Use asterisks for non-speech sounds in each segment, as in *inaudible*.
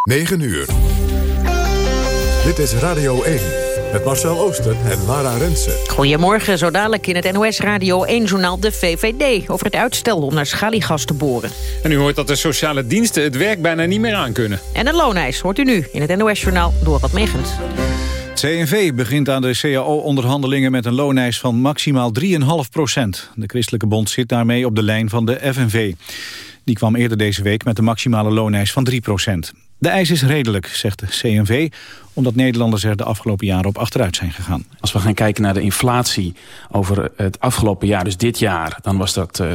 9 uur. Dit is Radio 1 met Marcel Ooster en Lara Rensen. Goedemorgen, zo dadelijk in het NOS Radio 1-journaal de VVD... over het uitstel om naar schaliegas te boren. En u hoort dat de sociale diensten het werk bijna niet meer aankunnen. En een looneis hoort u nu in het NOS-journaal door wat Megens. CNV begint aan de CAO-onderhandelingen met een looneis van maximaal 3,5 procent. De Christelijke Bond zit daarmee op de lijn van de FNV. Die kwam eerder deze week met een maximale looneis van 3 procent. De eis is redelijk, zegt de CNV, omdat Nederlanders er de afgelopen jaren op achteruit zijn gegaan. Als we gaan kijken naar de inflatie over het afgelopen jaar, dus dit jaar... dan was dat uh,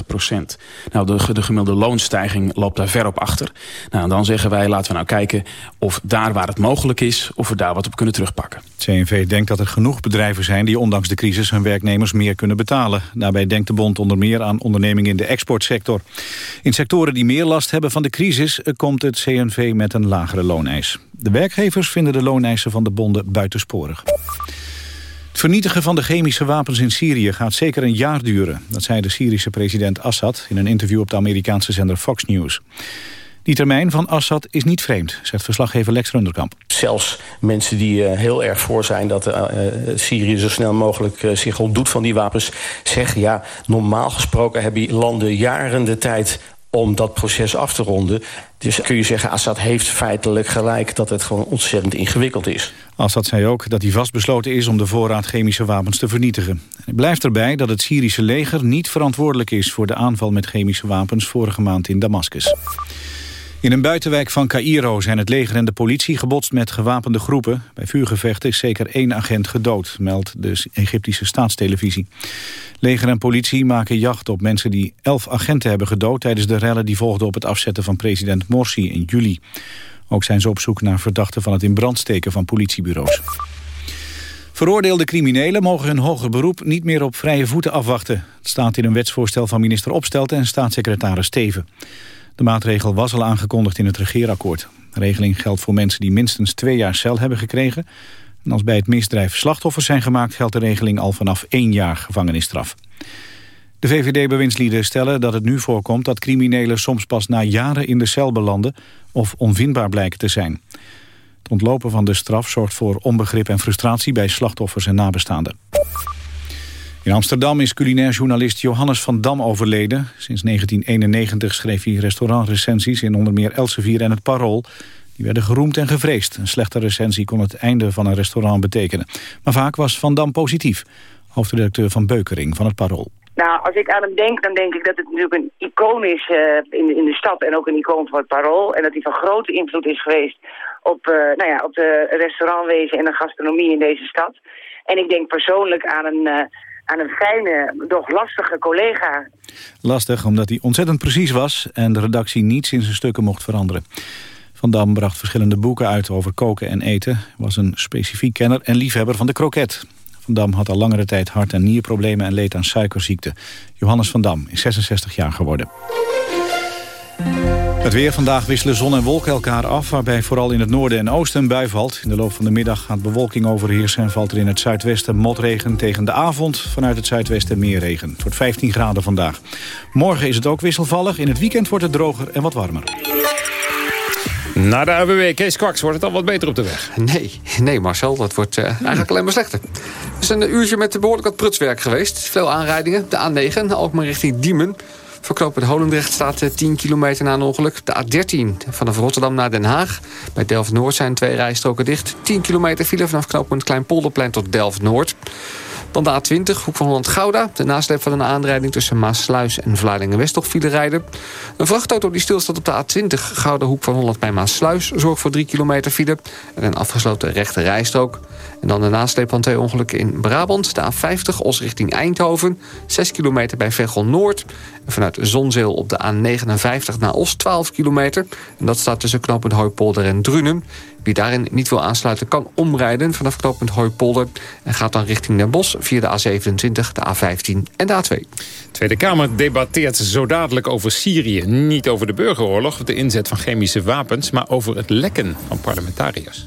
2,75 procent. Nou, de, de, gemiddelde loonstijging loopt daar ver op achter. Nou, dan zeggen wij, laten we nou kijken of daar waar het mogelijk is... of we daar wat op kunnen terugpakken. CNV denkt dat er genoeg bedrijven zijn die ondanks de crisis... hun werknemers meer kunnen betalen. Daarbij denkt de bond onder meer aan ondernemingen in de exportsector. In sectoren die meer last hebben van de crisis... komt het CNV met een lagere looneis. De werkgevers vinden de looneisen van de bonden buitensporig. Het vernietigen van de chemische wapens in Syrië gaat zeker een jaar duren. Dat zei de Syrische president Assad in een interview op de Amerikaanse zender Fox News. Die termijn van Assad is niet vreemd, zegt verslaggever Lex Runderkamp. Zelfs mensen die uh, heel erg voor zijn dat uh, Syrië zo snel mogelijk zich ontdoet van die wapens... zeggen ja, normaal gesproken hebben landen jaren de tijd om dat proces af te ronden. Dus kun je zeggen, Assad heeft feitelijk gelijk... dat het gewoon ontzettend ingewikkeld is. Assad zei ook dat hij vastbesloten is om de voorraad chemische wapens te vernietigen. Hij blijft erbij dat het Syrische leger niet verantwoordelijk is... voor de aanval met chemische wapens vorige maand in Damascus. In een buitenwijk van Cairo zijn het leger en de politie gebotst met gewapende groepen. Bij vuurgevechten is zeker één agent gedood, meldt de Egyptische staatstelevisie. Leger en politie maken jacht op mensen die elf agenten hebben gedood... tijdens de rellen die volgden op het afzetten van president Morsi in juli. Ook zijn ze op zoek naar verdachten van het in brand steken van politiebureaus. Veroordeelde criminelen mogen hun hoger beroep niet meer op vrije voeten afwachten. Het staat in een wetsvoorstel van minister Opstelten en staatssecretaris Steven. De maatregel was al aangekondigd in het regeerakkoord. De regeling geldt voor mensen die minstens twee jaar cel hebben gekregen. En als bij het misdrijf slachtoffers zijn gemaakt... geldt de regeling al vanaf één jaar gevangenisstraf. De VVD-bewindslieden stellen dat het nu voorkomt... dat criminelen soms pas na jaren in de cel belanden... of onvindbaar blijken te zijn. Het ontlopen van de straf zorgt voor onbegrip en frustratie... bij slachtoffers en nabestaanden. In Amsterdam is culinair journalist Johannes van Dam overleden. Sinds 1991 schreef hij restaurantrecensies in onder meer Elsevier en het Parool. Die werden geroemd en gevreesd. Een slechte recensie kon het einde van een restaurant betekenen. Maar vaak was Van Dam positief. Hoofdredacteur van Beukering van het Parool. Nou, als ik aan hem denk, dan denk ik dat het natuurlijk een icoon is uh, in, de stad en ook een icoon van het Parool. En dat hij van grote invloed is geweest op, uh, nou ja, op de restaurantwezen en de gastronomie in deze stad. En ik denk persoonlijk aan een... Uh, aan een fijne, doch lastige collega. Lastig, omdat hij ontzettend precies was... en de redactie niets in zijn stukken mocht veranderen. Van Dam bracht verschillende boeken uit over koken en eten... was een specifiek kenner en liefhebber van de kroket. Van Dam had al langere tijd hart- en nierproblemen... en leed aan suikerziekte. Johannes van Dam is 66 jaar geworden. Het weer vandaag wisselen zon en wolken elkaar af... waarbij vooral in het noorden en oosten een bui valt. In de loop van de middag gaat bewolking overheersen... en valt er in het zuidwesten motregen tegen de avond. Vanuit het zuidwesten meer regen. Het wordt 15 graden vandaag. Morgen is het ook wisselvallig. In het weekend wordt het droger en wat warmer. Na de AWW, Kees Kwaks, wordt het al wat beter op de weg? Nee, nee Marcel, dat wordt uh, eigenlijk alleen maar slechter. Het is een uurtje met behoorlijk wat prutswerk geweest. Veel aanrijdingen. De A9, ook maar richting Diemen. Verknopen Holendrecht staat 10 eh, kilometer na een ongeluk. De A13 vanaf Rotterdam naar Den Haag. Bij Delft-Noord zijn twee rijstroken dicht. 10 kilometer file vanaf knooppunt Kleinpolderplein tot Delft-Noord. Dan de A20, hoek van Holland-Gouda. De nasleep van een aanrijding tussen Maasluis en Vlaardingen-West toch file rijden. Een vrachtauto die stilstaat op de A20, Gouda hoek van Holland bij Maasluis... zorgt voor 3 kilometer file en een afgesloten rechte rijstrook. En dan de nasleep van twee ongelukken in Brabant. De A50, Os richting Eindhoven. 6 kilometer bij Veghel Noord. En vanuit Zonzeel op de A59 naar Os 12 kilometer. En dat staat tussen knooppunt Hooipolder en Drunen. Wie daarin niet wil aansluiten kan omrijden vanaf knooppunt Hooipolder... en gaat dan richting Den Bosch via de A27, de A15 en de A2. Tweede Kamer debatteert zo dadelijk over Syrië. Niet over de burgeroorlog, de inzet van chemische wapens... maar over het lekken van parlementariërs.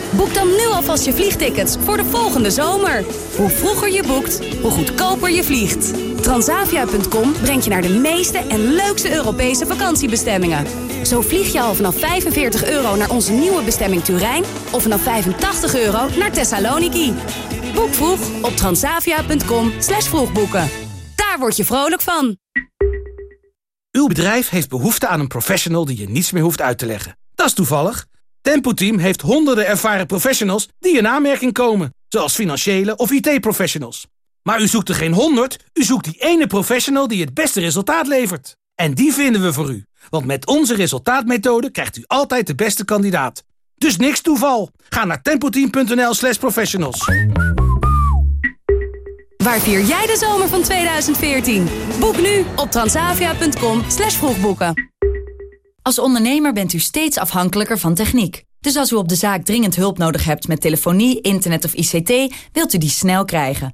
Boek dan nu alvast je vliegtickets voor de volgende zomer. Hoe vroeger je boekt, hoe goedkoper je vliegt. Transavia.com brengt je naar de meeste en leukste Europese vakantiebestemmingen. Zo vlieg je al vanaf 45 euro naar onze nieuwe bestemming Turijn... of vanaf 85 euro naar Thessaloniki. Boek vroeg op transavia.com slash vroegboeken. Daar word je vrolijk van. Uw bedrijf heeft behoefte aan een professional die je niets meer hoeft uit te leggen. Dat is toevallig. Tempo Team heeft honderden ervaren professionals die in aanmerking komen. Zoals financiële of IT-professionals. Maar u zoekt er geen honderd, u zoekt die ene professional die het beste resultaat levert. En die vinden we voor u. Want met onze resultaatmethode krijgt u altijd de beste kandidaat. Dus niks toeval. Ga naar tempoteam.nl slash professionals. Waar vier jij de zomer van 2014? Boek nu op transavia.com slash vroegboeken. Als ondernemer bent u steeds afhankelijker van techniek. Dus als u op de zaak dringend hulp nodig hebt met telefonie, internet of ICT... wilt u die snel krijgen.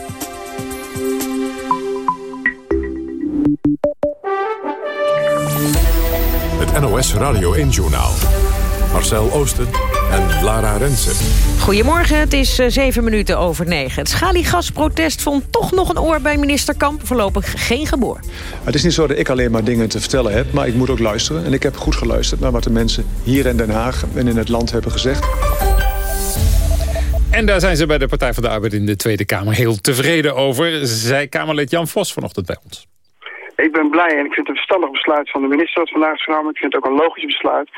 Het NOS Radio 1-journaal. Marcel Oosten en Lara Rensen. Goedemorgen, het is uh, zeven minuten over negen. Het schaliegasprotest vond toch nog een oor bij minister Kamp. Voorlopig geen geboor. Het is niet zo dat ik alleen maar dingen te vertellen heb, maar ik moet ook luisteren. En ik heb goed geluisterd naar wat de mensen hier in Den Haag en in het land hebben gezegd. En daar zijn ze bij de Partij van de Arbeid in de Tweede Kamer heel tevreden over. Zei Kamerlid Jan Vos vanochtend bij ons. Ik ben blij en ik vind het een verstandig besluit van de minister dat vandaag is genomen. Ik vind het ook een logisch besluit.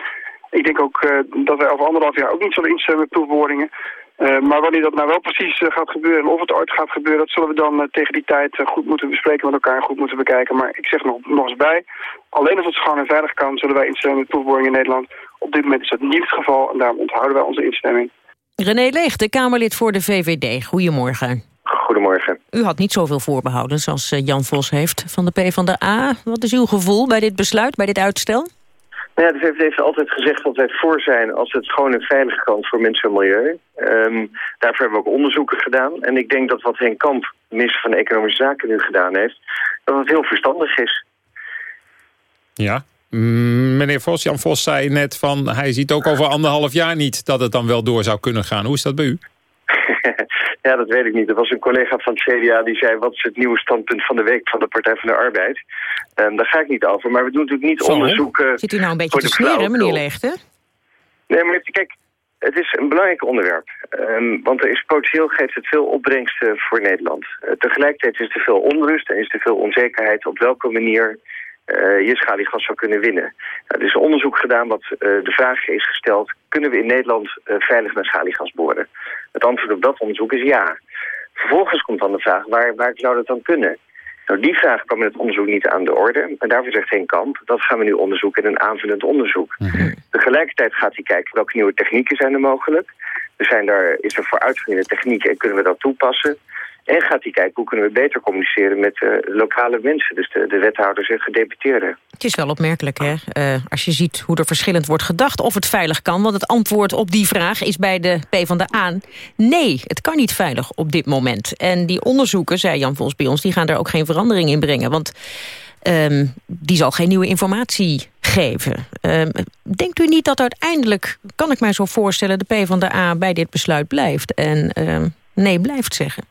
Ik denk ook uh, dat wij over anderhalf jaar ook niet zullen instemmen met proefboringen. Uh, maar wanneer dat nou wel precies uh, gaat gebeuren en of het ooit gaat gebeuren... dat zullen we dan tegen die tijd goed moeten bespreken met elkaar en goed moeten bekijken. Maar ik zeg nog, nog eens bij, alleen als het schoon en veilig kan... zullen wij instemmen met proefboringen in Nederland. Op dit moment is dat niet het geval en daarom onthouden wij onze instemming. René Leeg, de Kamerlid voor de VVD. Goedemorgen. Goedemorgen. U had niet zoveel voorbehouden zoals Jan Vos heeft van de PvdA. Wat is uw gevoel bij dit besluit, bij dit uitstel? Nou ja, de VVD heeft altijd gezegd dat wij voor zijn als het schoon en veilig kan voor mensen en milieu. Um, daarvoor hebben we ook onderzoeken gedaan. En ik denk dat wat Henk Kamp, minister van Economische Zaken, nu gedaan heeft, dat het heel verstandig is. Ja, mm, meneer Vos, Jan Vos zei net van hij ziet ook over anderhalf jaar niet dat het dan wel door zou kunnen gaan. Hoe is dat bij u? *laughs* Ja, dat weet ik niet. Er was een collega van het CDA die zei... wat is het nieuwe standpunt van de week van de Partij van de Arbeid? Um, daar ga ik niet over. Maar we doen natuurlijk niet Zo, onderzoek... Uh, Zit u nou een beetje te smeren, meneer Leegte? Nee, maar kijk, het is een belangrijk onderwerp. Um, want er is potentieel geeft het veel opbrengsten voor Nederland. Uh, tegelijkertijd is er veel onrust en is er veel onzekerheid... op welke manier uh, je schaliegas zou kunnen winnen. Nou, er is een onderzoek gedaan wat uh, de vraag is gesteld... kunnen we in Nederland uh, veilig naar schaliegas boren? Het antwoord op dat onderzoek is ja. Vervolgens komt dan de vraag, waar, waar zou dat dan kunnen? Nou, die vraag kwam in het onderzoek niet aan de orde. En daarvoor zegt geen kamp, dat gaan we nu onderzoeken in een aanvullend onderzoek. Mm -hmm. Tegelijkertijd gaat hij kijken welke nieuwe technieken zijn er mogelijk. Er zijn daar, is er vooruitgevende technieken en kunnen we dat toepassen? En gaat hij kijken hoe kunnen we beter communiceren met uh, lokale mensen. Dus de, de wethouders en gedeputeerden. Het is wel opmerkelijk hè, uh, als je ziet hoe er verschillend wordt gedacht of het veilig kan. Want het antwoord op die vraag is bij de PvdA nee, het kan niet veilig op dit moment. En die onderzoeken, zei Jan Vos bij ons, die gaan daar ook geen verandering in brengen. Want Ehm, die zal geen nieuwe informatie geven. Ehm, denkt u niet dat uiteindelijk, kan ik mij zo voorstellen... de PvdA bij dit besluit blijft en ehm, nee blijft zeggen?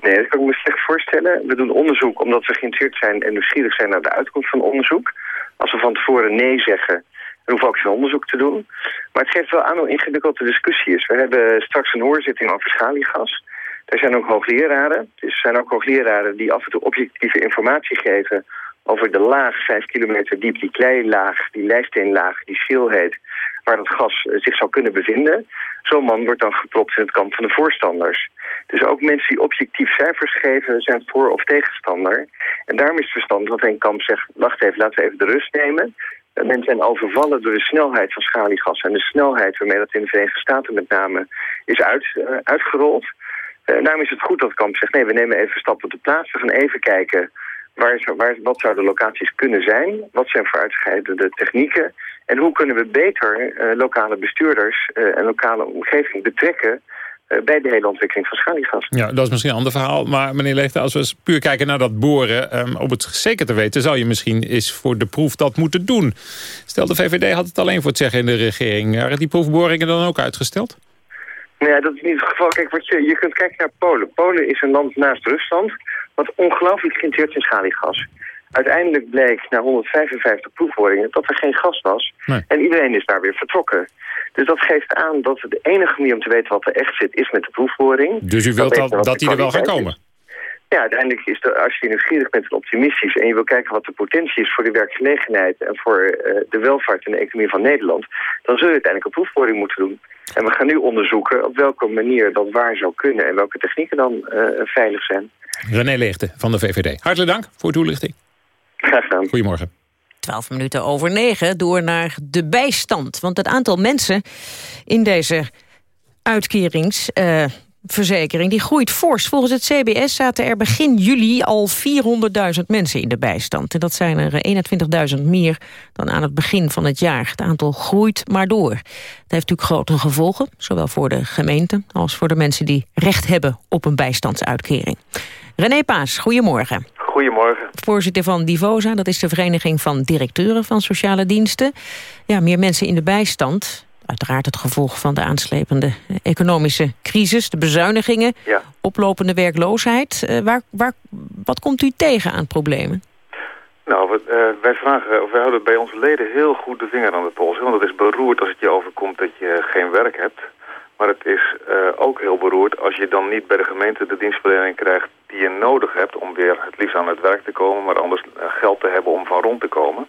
Nee, dat kan ik me slecht voorstellen. We doen onderzoek omdat we geïnteresseerd zijn en nieuwsgierig zijn naar de uitkomst van onderzoek. Als we van tevoren nee zeggen, dan hoeven we ook geen onderzoek te doen. Maar het geeft wel aan hoe ingewikkeld de discussie is. We hebben straks een hoorzitting over schaliegas. Er zijn ook hoogleraren. Dus er zijn ook hoogleraren die af en toe objectieve informatie geven over de laag, vijf kilometer diep, die kleilaag, die lijsteenlaag, die schilheet, waar dat gas zich zou kunnen bevinden. Zo'n man wordt dan gepropt in het kamp van de voorstanders. Dus ook mensen die objectief cijfers geven zijn voor- of tegenstander. En daarom is het verstand dat een kamp zegt, wacht even, laten we even de rust nemen. Eh, mensen zijn overvallen door de snelheid van schaliegas en de snelheid waarmee dat in de Verenigde Staten met name is uit, uh, uitgerold. Uh, daarom is het goed dat Kamp zegt, nee, we nemen even stap op de plaats. We gaan even kijken waar, waar, wat zouden locaties kunnen zijn? Wat zijn vooruitschrijdende technieken? En hoe kunnen we beter lokale bestuurders en lokale omgeving betrekken... Uh, bij de hele ontwikkeling van schaliegas. Ja, dat is misschien een ander verhaal. Maar meneer Leegte, als we puur kijken naar dat boren... Um, om het zeker te weten, zou je misschien eens voor de proef dat moeten doen. Stel, de VVD had het alleen voor het zeggen in de regering. Waren die proefboringen dan ook uitgesteld? Nee, dat is niet het geval. Kijk, wat je, je kunt kijken naar Polen. Polen is een land naast Rusland wat ongelooflijk geïnteresseerd is in schaliegas. Uiteindelijk bleek na 155 proefboringen dat er geen gas was. Nee. En iedereen is daar weer vertrokken. Dus dat geeft aan dat de enige manier om te weten wat er echt zit is met de proefboring. Dus u wilt dat, dat, die er wel gaan komen? Is. Ja, uiteindelijk is de, als je nieuwsgierig bent en optimistisch... en je wil kijken wat de potentie is voor de werkgelegenheid... en voor uh, de welvaart en de economie van Nederland... dan zul je uiteindelijk een proefboring moeten doen. En we gaan nu onderzoeken op welke manier dat waar zou kunnen... en welke technieken dan uh, veilig zijn. René Leegte van de VVD. Hartelijk dank voor de toelichting. Graag gedaan. Goedemorgen. 12 minuten over 9 door naar de bijstand. Want het aantal mensen in deze uitkeringsverzekering... die groeit fors. Volgens het CBS zaten er begin juli al 400.000 mensen in de bijstand. En dat zijn er 21.000 meer dan aan het begin van het jaar. Het aantal groeit maar door. Het heeft natuurlijk grote gevolgen, zowel voor de gemeenten... als voor de mensen die recht hebben op een bijstandsuitkering. René Paas, goedemorgen. Goedemorgen. Voorzitter van Divosa, dat is de vereniging van directeuren van sociale diensten. Ja, meer mensen in de bijstand. Uiteraard het gevolg van de aanslepende economische crisis, de bezuinigingen, ja. oplopende werkloosheid. Uh, waar, waar, wat komt u tegen aan problemen? Nou, we, uh, wij vragen, of wij houden bij onze leden heel goed de vinger aan de pols. Want het is beroerd als het je overkomt dat je geen werk hebt. Maar het is uh, ook heel beroerd als je dan niet bij de gemeente de dienstverlening krijgt die je nodig hebt om weer het liefst aan het werk te komen, maar anders uh, geld te hebben om van rond te komen.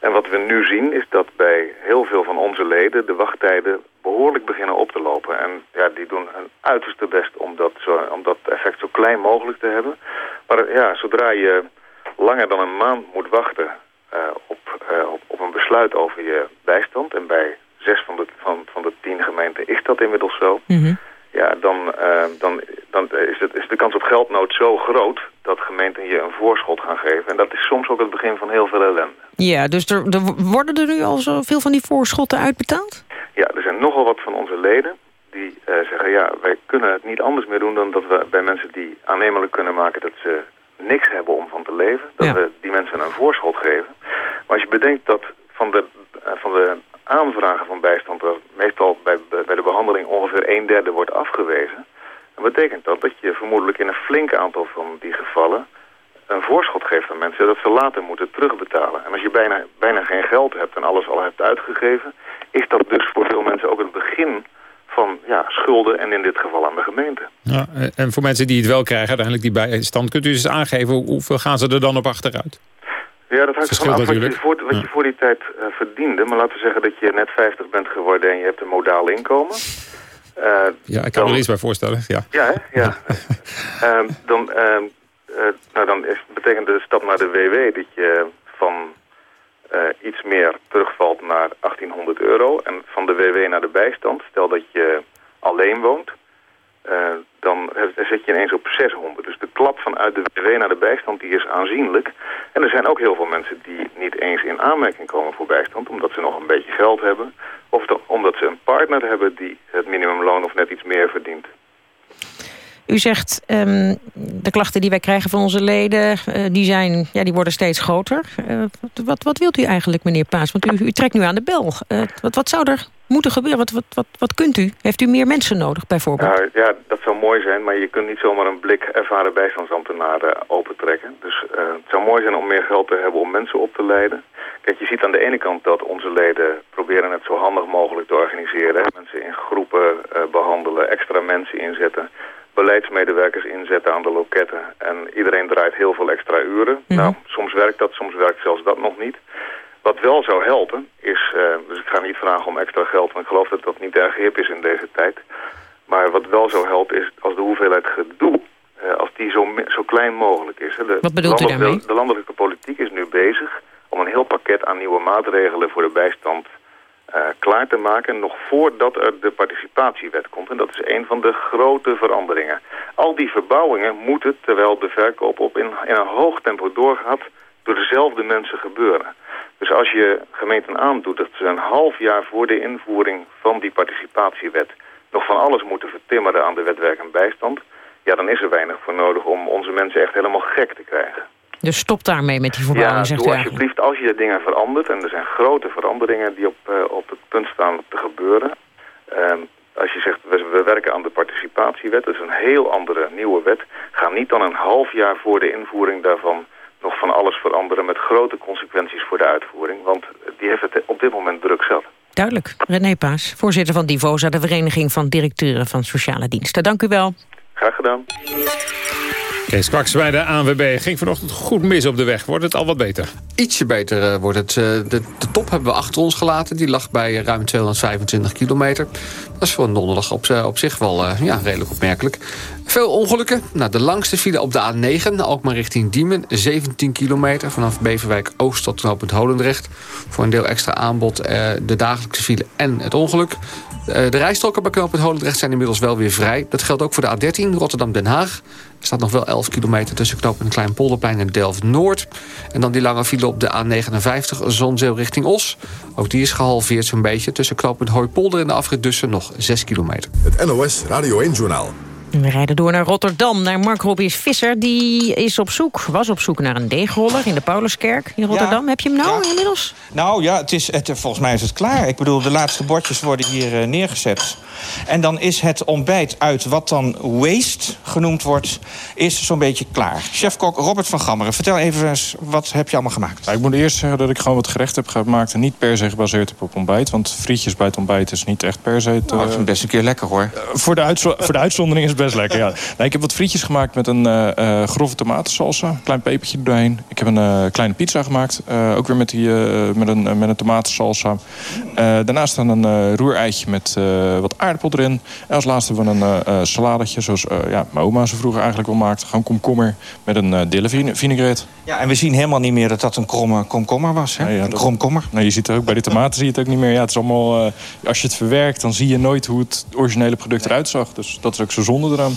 En wat we nu zien is dat bij heel veel van onze leden de wachttijden behoorlijk beginnen op te lopen. En ja, die doen hun uiterste best om dat, zo, om dat effect zo klein mogelijk te hebben. Maar ja, zodra je langer dan een maand moet wachten op, op, op een besluit over je bijstand en bij zes van de, van, gemeenten is dat inmiddels zo. Mm -hmm. Ja, dan, uh, dan, dan is, het, is de kans op geldnood zo groot dat gemeenten je een voorschot gaan geven. En dat is soms ook het begin van heel veel ellende. Ja, dus er, er worden er nu al zoveel van die voorschotten uitbetaald? Ja, er zijn nogal wat van onze leden die uh, zeggen... ja, wij kunnen het niet anders meer doen dan dat we bij mensen die aannemelijk kunnen maken... dat ze niks hebben om van te leven, dat ja. we die mensen een voorschot geven. Maar als je bedenkt dat van de, uh, van de aanvragen van bijstand er meestal bij, bij de behandeling ongeveer een derde wordt afgewezen. Dan betekent dat dat je vermoedelijk in een flink aantal van die gevallen een voorschot geeft aan mensen dat ze later moeten terugbetalen. En als je bijna, bijna geen geld hebt en alles al hebt uitgegeven, is dat dus voor veel mensen ook het begin van ja, schulden en in dit geval aan de gemeente. Ja, en voor mensen die het wel krijgen, uiteindelijk die bijstand, kunt u eens aangeven hoeveel gaan ze er dan op achteruit? Ja, dat hangt ervan af wat, je voor, wat ja. je voor die tijd uh, verdiende. Maar laten we zeggen dat je net 50 bent geworden en je hebt een modaal inkomen. Uh, ja, ik kan dan, er iets bij voorstellen. Ja, ja, hè? ja. uh, *laughs* dan, nou, dan is, betekent de stap naar de WW dat je van iets meer terugvalt naar 1800 euro. En van de WW naar de bijstand, stel dat je alleen woont... Uh, dan zet je ineens op 600. Dus de klap vanuit de WW naar de bijstand die is aanzienlijk. En er zijn ook heel veel mensen die niet eens in aanmerking komen voor bijstand... omdat ze nog een beetje geld hebben. Of omdat ze een partner hebben die het minimumloon of net iets meer verdient. U zegt, um, de klachten die wij krijgen van onze leden... Uh, die, zijn, ja, die worden steeds groter. Uh, wat, wat wilt u eigenlijk, meneer Paas? Want u, u trekt nu aan de bel. Wat, wat zou er moeten gebeuren? Wat, wat, wat, wat kunt u? Heeft u meer mensen nodig, bijvoorbeeld? Ja, ja, dat zou mooi zijn, maar je kunt niet zomaar een blik ervaren bijstandsambtenaren opentrekken. Dus het zou mooi zijn om meer geld te hebben om mensen op te leiden. Kijk, je ziet aan de ene kant dat onze leden proberen het zo handig mogelijk te organiseren. Mensen in groepen behandelen, extra mensen inzetten beleidsmedewerkers inzetten aan de loketten. En iedereen draait heel veel extra uren. Mm -hmm. Nou, soms werkt dat, soms werkt zelfs dat nog niet. Wat wel zou helpen is, uh, dus ik ga niet vragen om extra geld, want ik geloof dat dat niet erg hip is in deze tijd. Maar wat wel zou helpen is als de hoeveelheid gedoe, uh, als die zo, zo klein mogelijk is. De, wat bedoelt u daarmee? De landelijke politiek is nu bezig om een heel pakket aan nieuwe maatregelen voor de bijstand uh, klaar te maken nog voordat er de participatiewet komt. En dat is een van de grote veranderingen. Al die verbouwingen moeten, terwijl de verkoop op in, in een hoog tempo doorgaat, door dezelfde mensen gebeuren. Dus als je gemeenten aandoet dat ze een half jaar voor de invoering van die participatiewet nog van alles moeten vertimmeren aan de wetwerk en bijstand, ja, dan is er weinig voor nodig om onze mensen echt helemaal gek te krijgen. Dus stop daarmee met die verbouwing, ja, zegt u alsjeblieft, als je de dingen verandert... en er zijn grote veranderingen die op, uh, op het punt staan te gebeuren... Uh, als je zegt, we, we, werken aan de participatiewet... dat is een heel andere nieuwe wet... ga niet dan een half jaar voor de invoering daarvan... nog van alles veranderen met grote consequenties voor de uitvoering. Want die heeft het op dit moment druk zat. Duidelijk. René Paas, voorzitter van Divosa... de Vereniging van Directeuren van Sociale Diensten. Dank u wel. Graag gedaan. Kees Kwaks bij de ANWB ging vanochtend goed mis op de weg. Wordt het al wat beter? Ietsje beter uh, wordt het. Uh, de, de, top hebben we achter ons gelaten. Die lag bij ruim 225 kilometer. Dat is voor een donderdag op, op zich wel uh, ja, redelijk opmerkelijk. Veel ongelukken. Nou, de langste file op de A9, Alkmaar richting Diemen. 17 kilometer vanaf Beverwijk Oost tot knooppunt Holendrecht. Voor een deel extra aanbod de dagelijkse file en het ongeluk. de rijstroken bij knooppunt Holendrecht zijn inmiddels wel weer vrij. Dat geldt ook voor de A13 Rotterdam-Den Haag. Er staat nog wel 11 kilometer tussen knooppunt Kleinpolderplein en Delft-Noord. En dan die lange file op de A59 Zonzeel richting Os. Ook die is gehalveerd zo'n beetje. Tussen knooppunt Hooipolder en de afrit Dussen nog 6 kilometer. Het NOS Radio 1-journaal. We rijden door naar Rotterdam, naar Mark Robbies Visser. Die is op zoek, was op zoek naar een deegroller in de Pauluskerk in Rotterdam. Ja, Heb je hem nou ja. inmiddels? Nou ja, het is, het, volgens mij is het klaar. Ik bedoel, de laatste bordjes worden hier uh, neergezet. En dan is het ontbijt uit wat dan waste genoemd wordt... is zo'n beetje klaar. Chefkok Robert van Gammeren, vertel even eens... wat heb je allemaal gemaakt? Nou, ik moet eerst zeggen dat ik gewoon wat gerecht heb gemaakt... en niet per se gebaseerd heb op ontbijt. Want frietjes bij het ontbijt is niet echt per se... Te, nou, dat is best een keer lekker, hoor. Uh, voor, de voor de uitzondering is het best lekker, ja. Nee, ik heb wat frietjes gemaakt met een uh, grove tomatensalsa. Een klein pepertje doorheen. Ik heb een uh, kleine pizza gemaakt. Uh, ook weer met, die, met, een, met een tomatensalsa. daarnaast dan een roereitje met wat aardappel erin. En als laatste hebben we een saladetje, zoals ja, mijn oma ze vroeger eigenlijk wel maakte. Gewoon komkommer met een uh, dille vinaigrette. Ja, en we zien helemaal niet meer dat dat een kromme komkommer was. Hè? Nee, ja, een kromkommer. Nou, je ziet er ook bij de tomaten zie je het ook niet meer. Ja, het is allemaal, als je het verwerkt, dan zie je nooit hoe het originele product eruit zag. Dus dat is ook zo zonde eraan.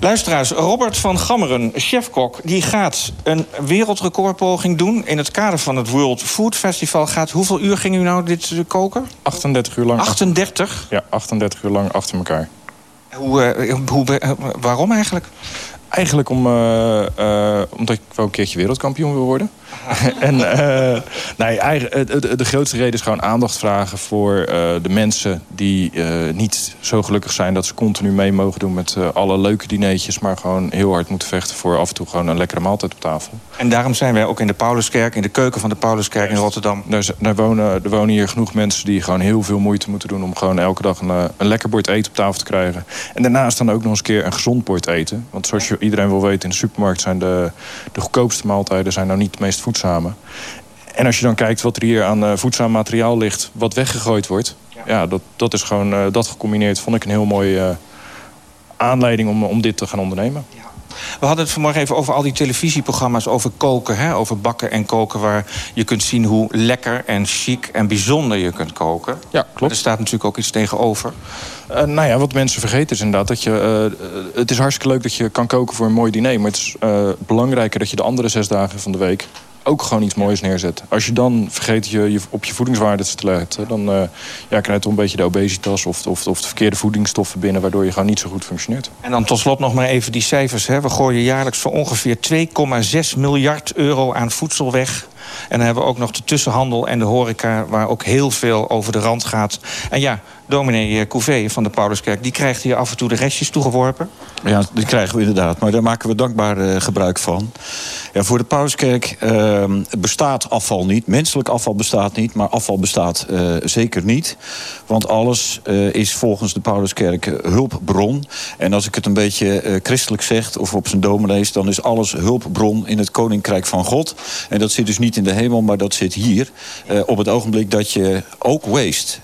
Luisteraars, Robert van Gammeren, chefkok... die gaat een wereldrecordpoging doen... in het kader van het World Food Festival. Gaat, hoeveel uur ging u nou dit koken? 38 uur lang. 38? Ja, 38 uur lang achter elkaar. Hoe, uh, hoe, waarom eigenlijk? Eigenlijk om, uh, omdat ik wel een keertje wereldkampioen wil worden. *laughs* en nee, eigenlijk, de, de grootste reden is gewoon aandacht vragen voor de mensen die niet zo gelukkig zijn dat ze continu mee mogen doen met alle leuke dineetjes, maar gewoon heel hard moeten vechten voor af en toe gewoon een lekkere maaltijd op tafel. En daarom zijn wij ook in de Pauluskerk, in de keuken van de Pauluskerk in Rotterdam. Daar, daar, wonen, er wonen hier genoeg mensen die gewoon heel veel moeite moeten doen om gewoon elke dag een, een lekker bord eten op tafel te krijgen. En daarnaast dan ook nog eens een keer een gezond bord eten. Want zoals je iedereen wel weet, in de supermarkt zijn de, de goedkoopste maaltijden zijn nou niet de meest voedzame. En als je dan kijkt wat er hier aan uh, voedzaam materiaal ligt, wat weggegooid wordt, ja, dat, dat is gewoon uh, dat gecombineerd vond ik een heel mooie uh, aanleiding om, om dit te gaan ondernemen. We hadden het vanmorgen even over al die televisieprogramma's over koken, hè? over bakken en koken, waar je kunt zien hoe lekker en chic en bijzonder je kunt koken. Ja, klopt. Er staat natuurlijk ook iets tegenover. Uh, nou ja, wat mensen vergeten is inderdaad dat je... Uh, het is hartstikke leuk dat je kan koken voor een mooi diner... maar het is uh, belangrijker dat je de andere zes dagen van de week ook gewoon iets moois neerzetten. Als je dan vergeet je, je op je voedingswaarde te letten... dan uh, ja, krijg je toch een beetje de obesitas of, of, of de verkeerde voedingsstoffen binnen... waardoor je gewoon niet zo goed functioneert. En dan tot slot nog maar even die cijfers. Hè. We gooien jaarlijks voor ongeveer 2,6 miljard euro aan voedsel weg... En dan hebben we ook nog de tussenhandel en de horeca... waar ook heel veel over de rand gaat. En ja, dominee eh, Couvé van de Pauluskerk... die krijgt hier af en toe de restjes toegeworpen. Ja, die krijgen we inderdaad. Maar daar maken we dankbaar uh, gebruik van. Ja, voor de Pauluskerk uh, bestaat afval niet. Menselijk afval bestaat niet, maar afval bestaat uh, zeker niet. Want alles is volgens de Pauluskerk hulpbron. En als ik het een beetje christelijk zeg, of op zijn dominees... dan is alles hulpbron in het Koninkrijk van God. En dat zit dus niet in de hemel, maar dat zit hier. op het ogenblik dat je ook waste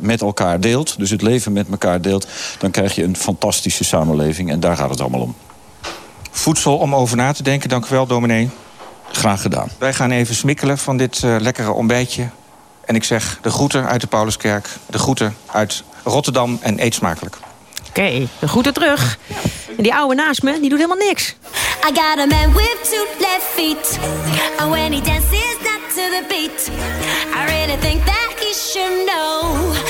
met elkaar deelt... dus het leven met elkaar deelt... dan krijg je een fantastische samenleving. En daar gaat het allemaal om. Voedsel om over na te denken. Dank u wel, dominee. Graag gedaan. Wij gaan even smikkelen van dit uh, lekkere ontbijtje. En ik zeg de groeten uit de Pauluskerk. De groeten uit Rotterdam en eet smakelijk. Oké, okay, de groeten terug. En die oude naast me, die doet helemaal niks. I got a man with two left feet. And when he dances not to the beat. I really think that he should know.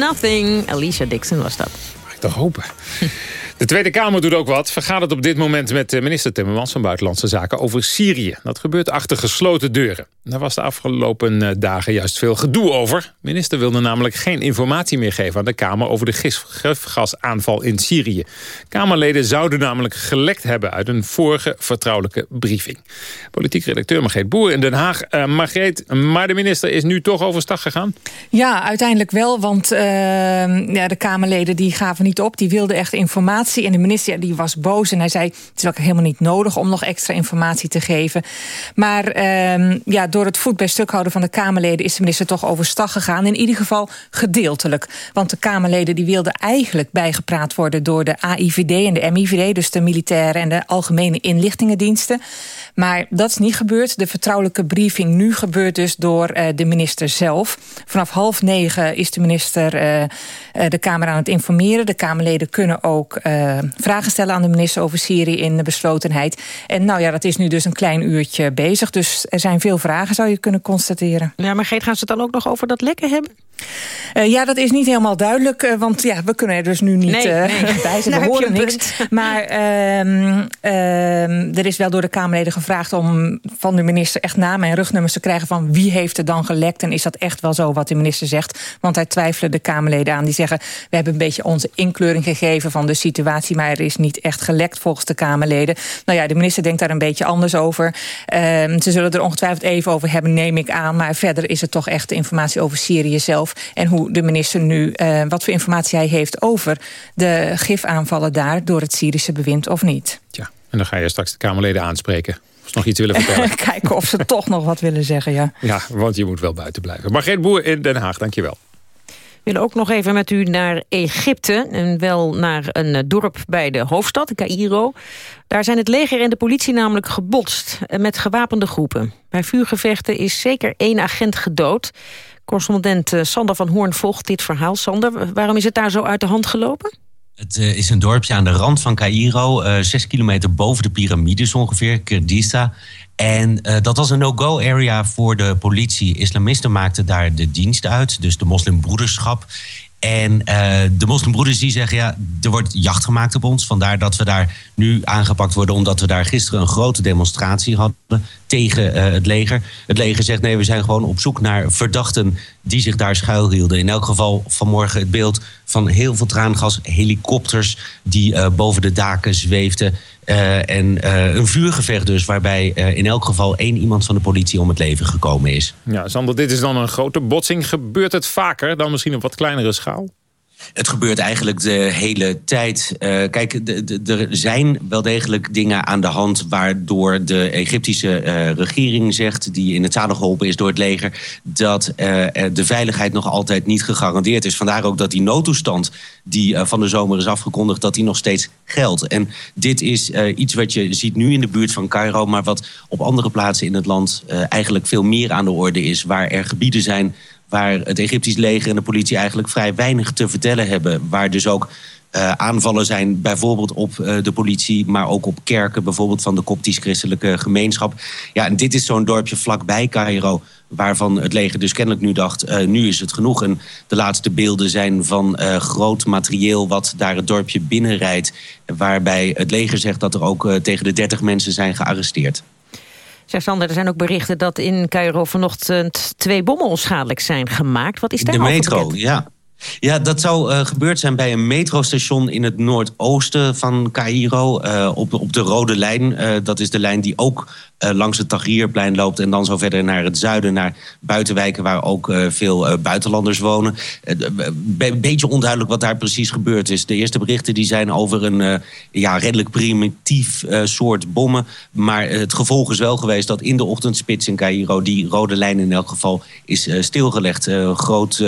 nothing. Alicia Dixon was dat. Mag ik toch hopen. De Tweede Kamer doet ook wat. Vergaat het op dit moment met eh, minister Timmermans van Buitenlandse Zaken over Syrië. Dat gebeurt achter gesloten deuren. Daar was de afgelopen eh, dagen juist veel gedoe over. De minister wilde namelijk geen informatie meer geven aan de Kamer over de gifgasaanval in Syrië. Kamerleden zouden namelijk gelekt hebben uit een vorige vertrouwelijke briefing. Politiek redacteur Margreet Boer in Den Haag. Uh, Margreet, maar de minister is nu toch overstag gegaan? Ja, uiteindelijk wel, want uh, ja, de Kamerleden die gaven niet op. Die wilden echt informatie En de minister die was boos en hij zei... het is ook helemaal niet nodig om nog extra informatie te geven. Maar ehm, ja, door het voet bij stuk houden van de Kamerleden... is de minister toch overstag gegaan. In ieder geval gedeeltelijk. Want de Kamerleden die wilden eigenlijk bijgepraat worden... door de AIVD en de MIVD, dus de militaire en de algemene inlichtingendiensten. Maar dat is niet gebeurd. De vertrouwelijke briefing nu gebeurt dus door uh, de minister zelf. Vanaf half negen is de minister uh, uh, de Kamer aan het informeren. De Kamerleden kunnen ook vragen stellen aan de minister over Syrië in de beslotenheid. En nou ja, dat is nu dus een klein uurtje bezig. Dus er zijn veel vragen, zou je kunnen constateren. Ja, maar Geet, gaan ze het dan ook nog over dat lekken hebben? Uh, ja, dat is niet helemaal duidelijk. Uh, want ja, we kunnen er dus nu niet nee, uh, nee. *laughs* bij zijn. We horen niks. *laughs* Maar uh, er is wel door de Kamerleden gevraagd... om van de minister echt namen en rugnummers te krijgen... van wie heeft er dan gelekt en is dat echt wel zo wat de minister zegt. Want daar twijfelen de Kamerleden aan. Die zeggen, we hebben een beetje onze inkleuring gegeven van de situatie... maar er is niet echt gelekt volgens de Kamerleden. Nou ja, de minister denkt daar een beetje anders over. Ehm, ze zullen er ongetwijfeld even over hebben, neem ik aan. Maar verder is het toch echt de informatie over Syrië zelf en hoe de minister nu, uh, wat voor informatie hij heeft over de gifaanvallen daar door het Syrische bewind of niet. Ja, en dan ga je straks de Kamerleden aanspreken. Of ze nog iets willen vertellen. *laughs* Kijken of ze toch nog wat willen zeggen, ja. Ja, want je moet wel buiten blijven. Margreet Boer in Den Haag, dankjewel. We willen ook nog even met u naar Egypte. En wel naar een eh, dorp bij de hoofdstad, Cairo. Daar zijn het leger en de politie namelijk gebotst eh, met gewapende groepen. Bij vuurgevechten is zeker één agent gedood. Correspondent eh, Sander van Hoorn volgt dit verhaal. Sander, waarom is het daar zo uit de hand gelopen? Het uh, is een dorpje aan de rand van Cairo, uh, zes kilometer boven de piramides ongeveer, Kirdista. En dat was een no-go area voor de politie. Islamisten maakten daar de dienst uit, dus de moslimbroederschap. En uh, de moslimbroeders die zeggen, ja, er wordt jacht gemaakt op ons. Vandaar dat we daar nu aangepakt worden... omdat we daar gisteren een grote demonstratie hadden tegen uh, het leger. Het leger zegt, nee, we zijn gewoon op zoek naar verdachten... die zich daar schuilhielden. In elk geval vanmorgen het beeld van heel veel traangas, helikopters... die uh, boven de daken zweefden. Uh, en uh, een vuurgevecht dus, waarbij uh, in elk geval één iemand van de politie om het leven gekomen is. Ja, Sander, dit is dan een grote botsing. Gebeurt het vaker dan misschien op wat kleinere schaal? Het gebeurt eigenlijk de hele tijd. Uh, kijk, er zijn wel degelijk dingen aan de hand... waardoor de Egyptische uh, regering zegt... die in het zadel geholpen is door het leger... dat uh, de veiligheid nog altijd niet gegarandeerd is. Vandaar ook dat die noodtoestand die van de zomer is afgekondigd... dat die nog steeds geldt. En dit is iets wat je ziet nu in de buurt van Cairo... maar wat op andere plaatsen in het land eigenlijk veel meer aan de orde is... waar er gebieden zijn waar het Egyptisch leger en de politie eigenlijk vrij weinig te vertellen hebben. Waar dus ook uh, aanvallen zijn bijvoorbeeld op uh, de politie... maar ook op kerken, bijvoorbeeld van de koptisch-christelijke gemeenschap. Ja, en dit is zo'n dorpje vlakbij Cairo... waarvan het leger dus kennelijk nu dacht, uh, nu is het genoeg. En de laatste beelden zijn van groot materieel wat daar het dorpje binnenrijdt... waarbij het leger zegt dat er ook tegen de 30 mensen zijn gearresteerd. Zeg Sander, er zijn ook berichten dat in Cairo vanochtend twee bommen onschadelijk zijn gemaakt. Wat is daar De metro, ja. Ja, dat zou uh, gebeurd zijn bij een metrostation in het noordoosten van Cairo. Uh, op, op de Rode Lijn. Uh, dat is de lijn die ook langs het Tahrirplein loopt... en dan zo verder naar het zuiden, naar buitenwijken... waar ook veel buitenlanders wonen. Een beetje onduidelijk wat daar precies gebeurd is. De eerste berichten die zijn over een ja, redelijk primitief soort bommen. Maar het gevolg is wel geweest dat in de ochtendspits in Cairo... die Rode Lijn in elk geval is stilgelegd. groot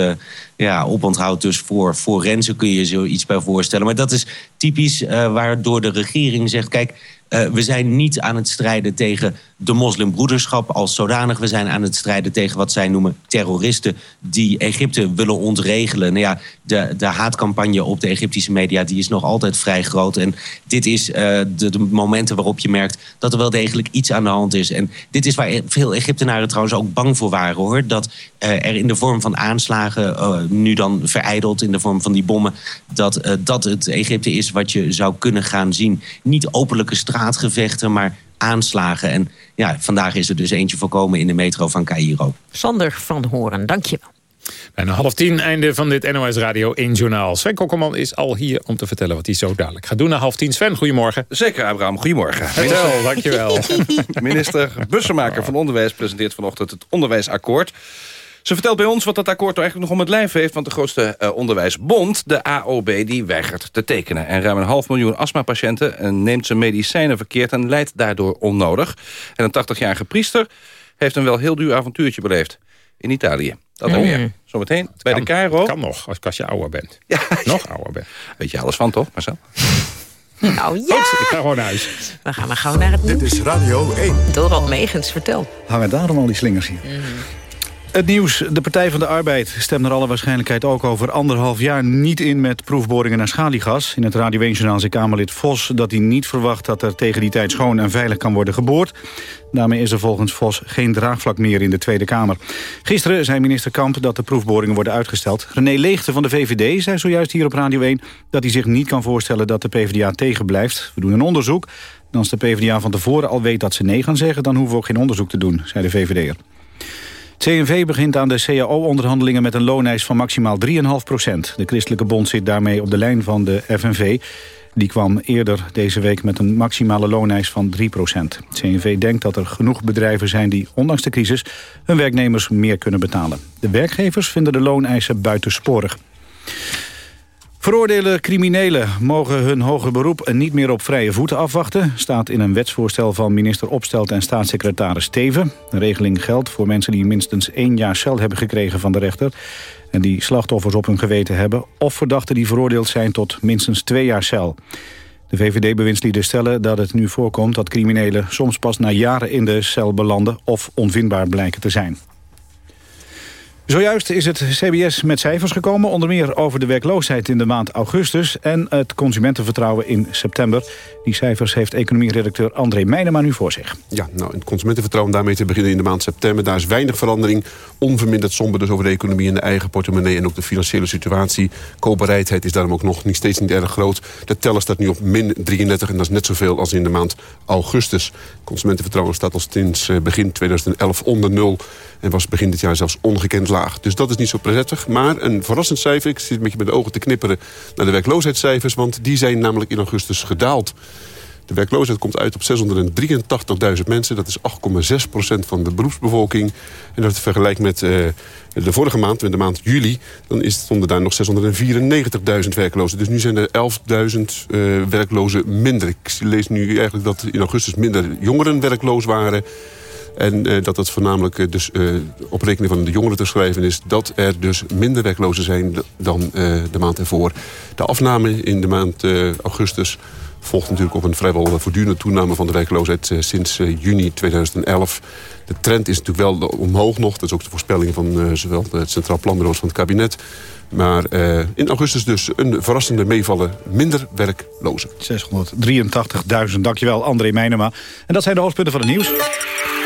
ja, oponthoud dus voor forensen kun je zoiets bij voorstellen. Maar dat is typisch uh, waardoor de regering zegt... kijk, uh, we zijn niet aan het strijden tegen de moslimbroederschap als zodanig. We zijn aan het strijden tegen wat zij noemen terroristen... die Egypte willen ontregelen. Nou ja, de, de haatcampagne op de Egyptische media die is nog altijd vrij groot. En dit is uh, de, momenten waarop je merkt dat er wel degelijk iets aan de hand is. En dit is waar veel Egyptenaren trouwens ook bang voor waren. hoor. Dat uh, er in de vorm van aanslagen, nu dan verijdeld in de vorm van die bommen... dat dat het Egypte is wat je zou kunnen gaan zien. Niet openlijke straatgevechten, maar aanslagen. En ja, vandaag is er dus eentje voorkomen in de metro van Cairo. Sander van Horen, dankjewel. Bijna half tien, einde van dit NOS Radio 1 Journaal. Sven Kokkelman is al hier om te vertellen wat hij zo dadelijk gaat doen na half tien. Sven, goedemorgen. Zeker, Abraham. Goedemorgen. Vertel, dankjewel. *laughs* *laughs* Minister Bussemaker van Onderwijs presenteert vanochtend het onderwijsakkoord. Ze vertelt bij ons wat dat akkoord nou eigenlijk nog om het lijf heeft... want de grootste eh, onderwijsbond, de AOB, die weigert te tekenen. En ruim een half miljoen astmapatiënten uh, neemt zijn medicijnen verkeerd... en leidt daardoor onnodig. En een 80-jarige priester heeft een wel heel duur avontuurtje beleefd. In Italië. Dat en meer. Zometeen bij de Cairo. kan nog, als, als je ouder bent. Ja, nog ouder bent. Weet je alles van, toch, Marcel? Nou ja. Goed, ik ga gewoon naar huis. We gaan maar gauw naar het Dit is Radio 1. Dorald Megens, vertel. Hangen daarom al die slingers hier. Het nieuws. De Partij van de Arbeid stemt naar alle waarschijnlijkheid ook over anderhalf jaar niet in met proefboringen naar schaliegas. In het Radio 1 Journaal zei Kamerlid Vos dat hij niet verwacht dat er tegen die tijd schoon en veilig kan worden geboord. Daarmee is er volgens Vos geen draagvlak meer in de Tweede Kamer. Gisteren zei minister Kamp dat de proefboringen worden uitgesteld. René Leegte van de VVD zei zojuist hier op Radio 1 dat hij zich niet kan voorstellen dat de PvdA tegenblijft. We doen een onderzoek. En als de PvdA van tevoren al weet dat ze nee gaan zeggen, dan hoeven we ook geen onderzoek te doen, zei de VVD'er. CNV begint aan de CAO-onderhandelingen met een looneis van maximaal 3,5 procent. De Christelijke Bond zit daarmee op de lijn van de FNV. Die kwam eerder deze week met een maximale looneis van 3 procent. CNV denkt dat er genoeg bedrijven zijn die, ondanks de crisis... hun werknemers meer kunnen betalen. De werkgevers vinden de looneisen buitensporig. Veroordeelde criminelen mogen hun hoger beroep niet meer op vrije voeten afwachten. Staat in een wetsvoorstel van minister Opstelt en staatssecretaris Teven. De regeling geldt voor mensen die minstens één jaar cel hebben gekregen van de rechter... en die slachtoffers op hun geweten hebben... of verdachten die veroordeeld zijn tot minstens twee jaar cel. De VVD-bewindslieden stellen dat het nu voorkomt dat criminelen... soms pas na jaren in de cel belanden of onvindbaar blijken te zijn. Zojuist is het CBS met cijfers gekomen, onder meer over de werkloosheid in de maand augustus en het consumentenvertrouwen in september. Die cijfers heeft economieredacteur André Meijnema nu voor zich. Ja, nou, het consumentenvertrouwen daarmee te beginnen in de maand september. Daar is weinig verandering. Onverminderd somber dus over de economie en de eigen portemonnee... en ook de financiële situatie. Koopbereidheid is daarom ook nog niet, steeds niet erg groot. De teller staat nu op min 33 en dat is net zoveel als in de maand augustus. Consumentenvertrouwen staat al sinds begin 2011 onder nul... en was begin dit jaar zelfs ongekend laag. Dus dat is niet zo prettig. Maar een verrassend cijfer, ik zit met je met de ogen te knipperen... naar de werkloosheidscijfers, want die zijn namelijk in augustus gedaald. De werkloosheid komt uit op 683.000 mensen. Dat is 8,6% van de beroepsbevolking. En dat vergelijkt met uh, de vorige maand, met de maand juli... dan stonden daar nog 694.000 werklozen. Dus nu zijn er 11.000 uh, werklozen minder. Ik lees nu eigenlijk dat in augustus minder jongeren werkloos waren... En uh, dat het voornamelijk uh, dus, uh, op rekening van de jongeren te schrijven is... dat er dus minder werklozen zijn dan de maand ervoor. De afname in de maand augustus volgt natuurlijk op een vrijwel voortdurende toename van de werkloosheid sinds juni 2011. De trend is natuurlijk wel omhoog nog. Dat is ook de voorspelling van zowel het Centraal Planbureau van het kabinet... Maar in augustus dus een verrassende meevallen minder werklozen. 683.000, dankjewel André Meijnema. En dat zijn de hoofdpunten van het nieuws.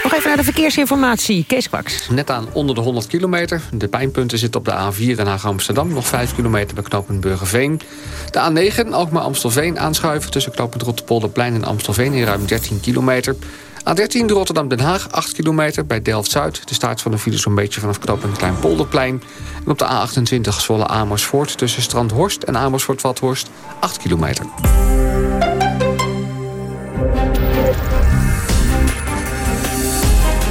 Nog even naar de verkeersinformatie. Kees Kwaks. Net aan onder de 100 kilometer. De pijnpunten zitten op de A4 Den Haag-Amsterdam. Nog 5 kilometer bij knooppunt Burgerveen. De A9 Alkmaar-Amstelveen aanschuiven... tussen knooppunt Rotterpolderplein en Amstelveen in ruim 13 kilometer. A13 Rotterdam-Den Haag, 8 kilometer bij Delft-Zuid. De staart van de file zo'n beetje vanaf knooppunt Kleinpolderplein. En op de A28 Zwolle-Amersfoort tussen Strandhorst en Amersfoort-Vathorst, 8 kilometer.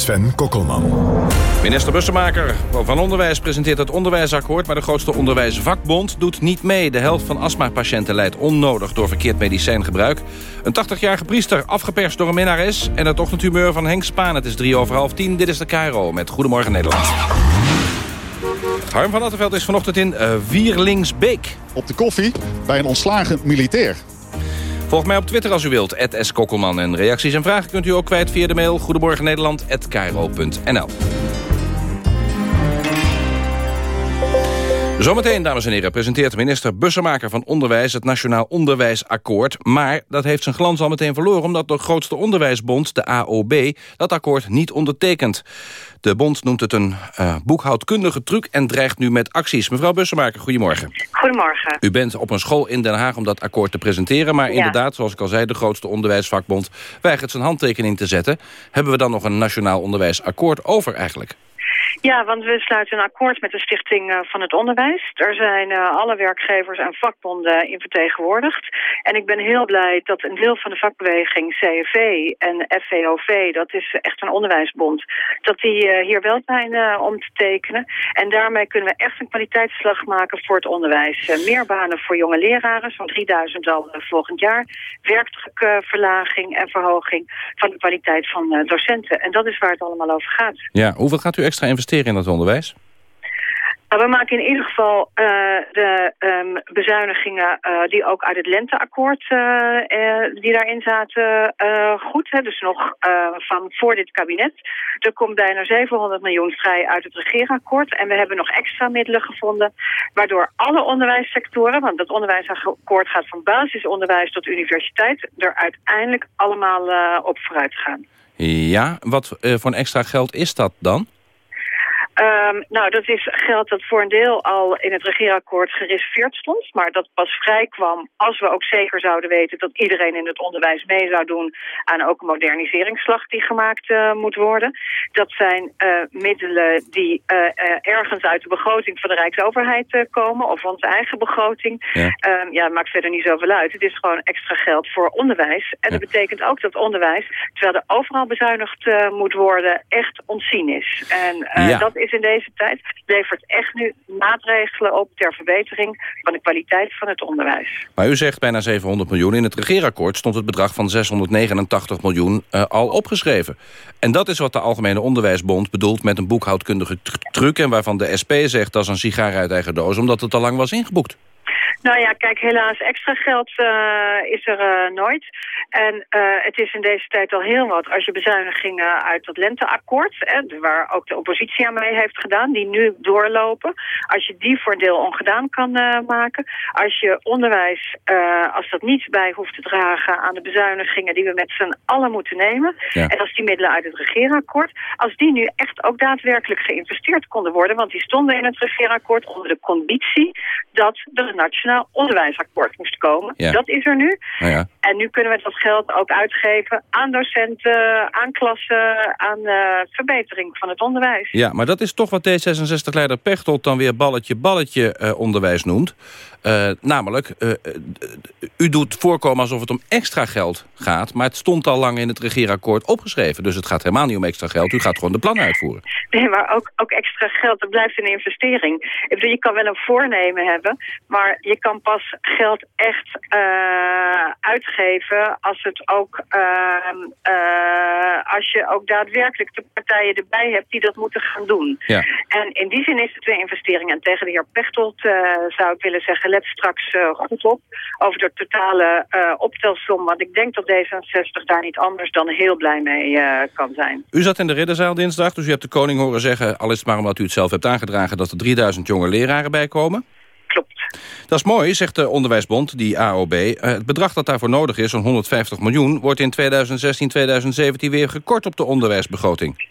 Sven Kokkelman. Minister Bussemaker van Onderwijs presenteert het onderwijsakkoord... maar de grootste onderwijsvakbond doet niet mee. De helft van astmapatiënten leidt onnodig door verkeerd medicijngebruik. Een 80-jarige priester afgeperst door een minnares... en het ochtendhumeur van Henk Spaan. Het is drie over half tien. Dit is de KRO met Goedemorgen Nederland. Harm van Attenveld is vanochtend in uh, Vierlingsbeek. Op de koffie bij een ontslagen militair. Volg mij op Twitter als u wilt, @skokkelman En reacties en vragen kunt u ook kwijt via de mail... Goedemorgen Zometeen, dames en heren, presenteert minister Bussemaker van Onderwijs... het Nationaal Onderwijsakkoord. Maar dat heeft zijn glans al meteen verloren... omdat de grootste onderwijsbond, de AOB, dat akkoord niet ondertekent. De bond noemt het een uh, boekhoudkundige truc en dreigt nu met acties. Mevrouw Bussemaker, goedemorgen. Goedemorgen. U bent op een school in Den Haag om dat akkoord te presenteren... maar inderdaad, zoals ik al zei, de grootste onderwijsvakbond... weigert zijn handtekening te zetten. Hebben we dan nog een nationaal onderwijsakkoord over eigenlijk? Ja, want we sluiten een akkoord met de Stichting eh, van het Onderwijs. Er zijn uh, alle werkgevers en vakbonden in vertegenwoordigd. En ik ben heel blij dat een deel van de vakbeweging CFV en FVOV... dat is echt een onderwijsbond, dat die uh, hier wel zijn om te tekenen. En daarmee kunnen we echt een kwaliteitsslag maken voor het onderwijs. meer banen voor jonge leraren, zo'n 3000 al volgend jaar. Werkdrukverlaging en verhoging van de kwaliteit van docenten. En dat is waar het allemaal over gaat. Ja, hoeveel gaat u extra investeren in het onderwijs? Nou, we maken in ieder geval uh, de um, bezuinigingen uh, die ook uit het lenteakkoord uh, die daarin zaten goed. Hè, dus nog van voor dit kabinet. Er komt bijna 700 miljoen vrij uit het regeerakkoord. En we hebben nog extra middelen gevonden. Waardoor alle onderwijssectoren, want het onderwijsakkoord gaat van basisonderwijs tot universiteit. Er uiteindelijk allemaal op vooruit gaan. Ja, wat voor een extra geld is dat dan? Um, nou, dat is geld dat voor een deel al in het regeerakkoord gereserveerd stond. Maar dat pas vrij kwam als we ook zeker zouden weten dat iedereen in het onderwijs mee zou doen aan ook een moderniseringsslag die gemaakt uh, moet worden. Dat zijn uh, middelen die uh, ergens uit de begroting van de Rijksoverheid komen of onze eigen begroting. Ja. Um, ja, maakt verder niet zoveel uit. Het is gewoon extra geld voor onderwijs. En ja. dat betekent ook dat onderwijs, terwijl er overal bezuinigd moet worden, echt ontzien is. En ja. dat is in deze tijd, levert echt nu maatregelen op ter verbetering van de kwaliteit van het onderwijs. Maar u zegt bijna 700 miljoen. In het regeerakkoord stond het bedrag van 689 miljoen uh, al opgeschreven. En dat is wat de Algemene Onderwijsbond bedoelt met een boekhoudkundige truc... en waarvan de SP zegt dat is een sigaar uit eigen doos... omdat het al lang was ingeboekt. Nou ja, kijk, helaas extra geld uh, is er uh, nooit. En uh, het is in deze tijd al heel wat als je bezuinigingen uit het lenteakkoord... Hè, waar ook de oppositie aan mee heeft gedaan, die nu doorlopen... als je die voor deel ongedaan kan maken... als je onderwijs, als dat niet bij hoeft te dragen aan de bezuinigingen... die we met z'n allen moeten nemen... Ja. en als die middelen uit het regeerakkoord... als die nu echt ook daadwerkelijk geïnvesteerd konden worden... want die stonden in het regeerakkoord onder de conditie... dat er een nationaal onderwijsakkoord moest komen. Ja. Dat is er nu. Oh ja. En nu kunnen we dat geld ook uitgeven aan docenten, aan klassen, aan uh, verbetering van het onderwijs. Ja, maar dat is toch wat D66-leider Pechtold dan weer balletje balletje uh, onderwijs noemt. Uh, namelijk, u doet voorkomen alsof het om extra geld gaat... maar het stond al lang in het regeerakkoord opgeschreven. Dus het gaat helemaal niet om extra geld. U gaat gewoon de plannen uitvoeren. Nee, maar ook, ook extra geld, dat blijft een investering. Ik bedoel, je kan wel een voornemen hebben... maar je kan pas geld echt uh, uitgeven als, het ook, als je ook daadwerkelijk de partijen erbij hebt... die dat moeten gaan doen. Ja. En in die zin is het een investering. En tegen de heer Pechtold zou ik willen zeggen let straks goed op over de totale optelsom. Want ik denk dat D66 daar niet anders dan heel blij mee kan zijn. U zat in de ridderzaal dinsdag, dus u hebt de koning horen zeggen... al is het maar omdat u het zelf hebt aangedragen... dat er 3000 jonge leraren bij komen. Klopt. Dat is mooi, zegt de Onderwijsbond, die AOB. het bedrag dat daarvoor nodig is, zo'n 150 miljoen... wordt in 2016, 2017 weer gekort op de onderwijsbegroting.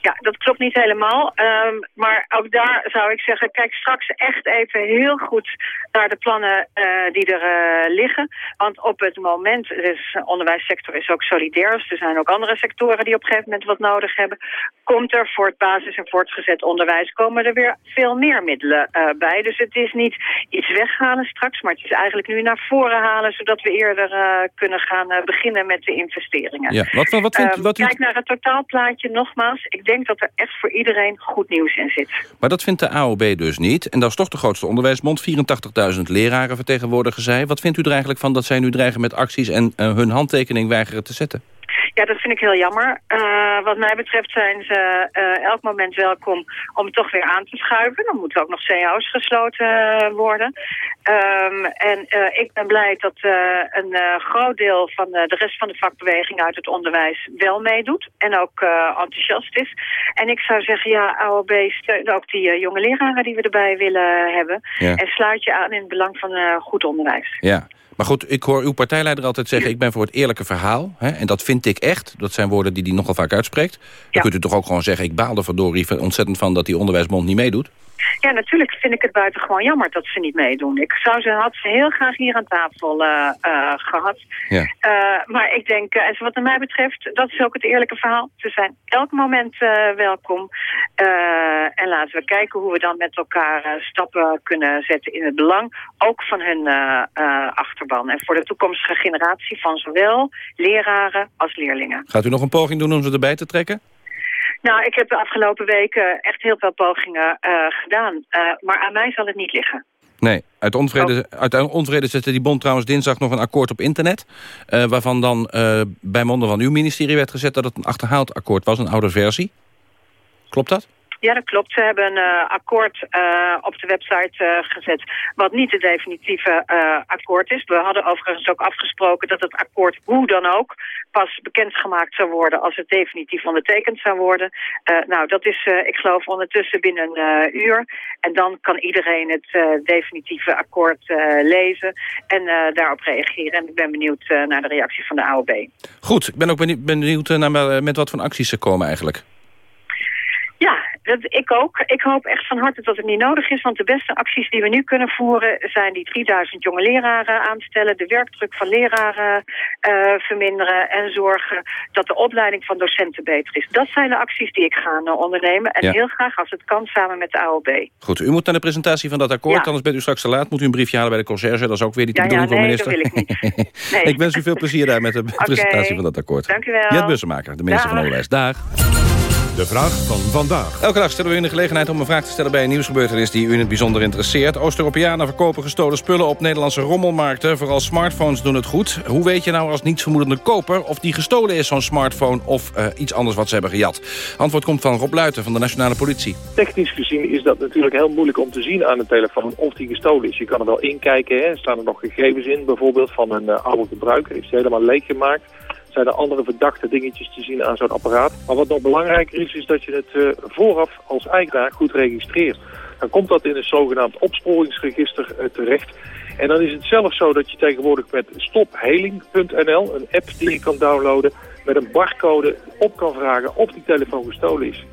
Ja, dat klopt niet helemaal. Um, maar ook daar zou ik zeggen, kijk straks echt even heel goed naar de plannen uh, die er uh, liggen. Want op het moment, dus de onderwijssector is ook solidair. Dus er zijn ook andere sectoren die op een gegeven moment wat nodig hebben. Komt er voor het basis- en voortgezet onderwijs, komen er weer veel meer middelen uh, bij. Dus het is niet iets weghalen straks, maar het is eigenlijk nu naar voren halen... zodat we eerder kunnen gaan beginnen met de investeringen. Ja, wat, wat, wat vindt, um, wat u... Kijk naar het totaalplaatje nogmaals. Ik denk dat er echt voor iedereen goed nieuws in zit. Maar dat vindt de AOB dus niet. En dat is toch de grootste onderwijsbond. 84.000 leraren vertegenwoordigen zij. Wat vindt u er eigenlijk van dat zij nu dreigen met acties... en uh, hun handtekening weigeren te zetten? Ja, dat vind ik heel jammer. Uh, wat mij betreft zijn ze uh, elk moment welkom om toch weer aan te schuiven. Dan moeten ook nog cao's gesloten uh, worden. Um, en ik ben blij dat een groot deel van de rest van de vakbeweging uit het onderwijs wel meedoet. En ook enthousiast is. En ik zou zeggen, ja, AOB steunt ook die jonge leraren die we erbij willen hebben. Ja. En sluit je aan in het belang van goed onderwijs. Ja. Maar goed, ik hoor uw partijleider altijd zeggen... ik ben voor het eerlijke verhaal. Hè, en dat vind ik echt. Dat zijn woorden die hij nogal vaak uitspreekt. Dan ja. kunt u toch ook gewoon zeggen... ik baal er verdorie ontzettend van dat die onderwijsbond niet meedoet? Ja, natuurlijk vind ik het buitengewoon jammer dat ze niet meedoen. Ik zou ze, had ze heel graag hier aan tafel uh, uh, gehad. Ja. Uh, maar ik denk, en wat mij betreft, dat is ook het eerlijke verhaal. Ze zijn elk moment welkom. en laten we kijken hoe we dan met elkaar stappen kunnen zetten in het belang. Ook van hun achterban. En voor de toekomstige generatie van zowel leraren als leerlingen. Gaat u nog een poging doen om ze erbij te trekken? Nou, ik heb de afgelopen weken echt heel veel pogingen uh, gedaan. Uh, maar aan mij zal het niet liggen. Nee, uit onvrede, uit onvrede zette die bond trouwens dinsdag nog een akkoord op internet. Uh, waarvan dan bij monden van uw ministerie werd gezet dat het een achterhaald akkoord was, een oude versie. Klopt dat? Ja, dat klopt. Ze hebben een uh, akkoord uh, op de website uh, gezet... wat niet het definitieve akkoord is. We hadden overigens ook afgesproken dat het akkoord hoe dan ook... pas bekendgemaakt zou worden als het definitief ondertekend zou worden. nou, dat is, ik geloof, ondertussen binnen een uur. En dan kan iedereen het definitieve akkoord lezen en daarop reageren. En ik ben benieuwd naar de reactie van de AOB. Goed, ik ben ook benieuwd, benieuwd naar met wat voor acties ze komen eigenlijk. Dat, ik ook. Ik hoop echt van harte dat het niet nodig is. Want de beste acties die we nu kunnen voeren... zijn die 3000 jonge leraren aanstellen... de werkdruk van leraren uh, verminderen... en zorgen dat de opleiding van docenten beter is. Dat zijn de acties die ik ga uh, ondernemen. En Ja. heel graag als het kan samen met de AOB. Goed, u moet naar de presentatie van dat akkoord, Ja. anders bent u straks te laat. Moet u een briefje halen bij de conciërge, dat is ook weer niet de Ja, ja, bedoeling nee, dat minister. wil ik niet. *laughs* Nee. ik wens u veel plezier daar met de *laughs* presentatie van dat akkoord. Dank u wel. Jet Bussemaker, de minister van. Onderwijs. Dag. De vraag van vandaag. Elke dag stellen we u de gelegenheid om een vraag te stellen bij een nieuwsgebeurtenis die u in het bijzonder interesseert. Oost-Europeanen verkopen gestolen spullen op Nederlandse rommelmarkten. Vooral smartphones doen het goed. Hoe weet je nou als nietsvermoedende koper of die gestolen is, zo'n smartphone, of eh, iets anders wat ze hebben gejat? Antwoord komt van Rob Luiten van de Nationale Politie. Technisch gezien is dat natuurlijk heel moeilijk om te zien aan een telefoon of die gestolen is. Je kan er wel inkijken, hè. staan er nog gegevens in, bijvoorbeeld van een eh, oude gebruiker. Is helemaal leeg gemaakt? Zijn er andere verdachte dingetjes te zien aan zo'n apparaat? Maar wat nog belangrijker is, is dat je het eh, vooraf als eigenaar goed registreert. Dan komt dat in een zogenaamd opsporingsregister eh, terecht. En dan is het zelfs zo dat je tegenwoordig met stopheling.nl, een app die je kan downloaden, met een barcode op kan vragen of die telefoon gestolen is.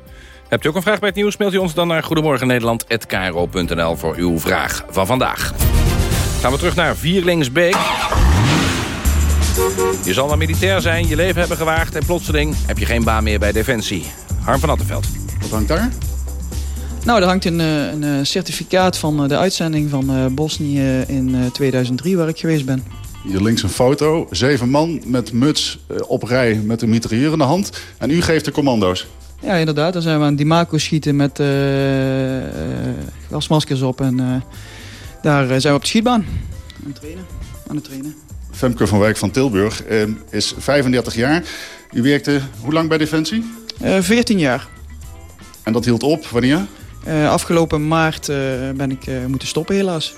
Hebt u ook een vraag bij het nieuws, mailt u ons dan naar goedemorgennederland.kro.nl voor uw vraag van vandaag. Gaan we terug naar Vierlingsbeek. Je zal wel militair zijn, je leven hebben gewaagd... en plotseling heb je geen baan meer bij Defensie. Harm van Attenveld. Wat hangt daar? Nou, er hangt een, eh, een eh, certificaat van eh, de uitzending van eh, Bosnië in eh, 2003 waar ik geweest ben. Hier links een foto. Zeven man met muts op rij met een mitrailleur in de hand. En u geeft de commando's. Ja, inderdaad. Dan zijn we aan Dimaco schieten met eh, eh, gasmaskers op. En eh, daar zijn we op de schietbaan. Aan het trainen. Aan het trainen. Femke van Wijk van Tilburg eh, is 35 jaar. U werkte hoe lang bij Defensie? Eh 14 jaar. En dat hield op wanneer? Eh, afgelopen maart eh, ben ik eh, moeten stoppen helaas.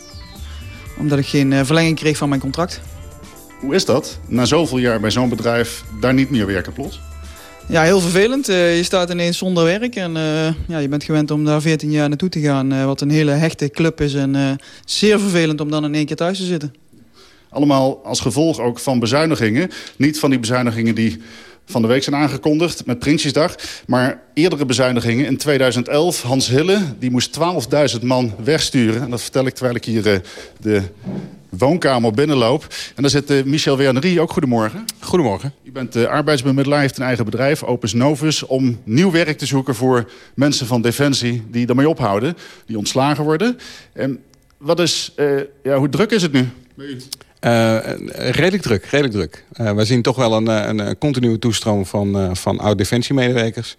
Omdat ik geen eh, verlenging kreeg van mijn contract. Hoe is dat? Na zoveel jaar bij zo'n bedrijf daar niet meer werken plots? Ja, heel vervelend. Eh, je staat ineens zonder werk en eh, ja, je bent gewend om daar 14 jaar naartoe te gaan. eh, wat een hele hechte club is en eh, zeer vervelend om dan in één keer thuis te zitten. Allemaal als gevolg ook van bezuinigingen. Niet van die bezuinigingen die van de week zijn aangekondigd met Prinsjesdag. Maar eerdere bezuinigingen. In 2011, Hans Hille, die moest 12.000 man wegsturen. En dat vertel ik terwijl ik hier eh, de woonkamer binnenloop. En daar zit eh, Michel Wernerie. Ook goedemorgen. Goedemorgen. U bent uh, arbeidsbemiddelaar, heeft een eigen bedrijf, Opus Novus... om nieuw werk te zoeken voor mensen van Defensie die ermee ophouden. Die ontslagen worden. En wat is, eh, ja, hoe druk is het nu? Eh, redelijk druk, redelijk druk. Eh, we zien toch wel een, eh, een, continue toestroom van, eh, van oud-defensiemedewerkers.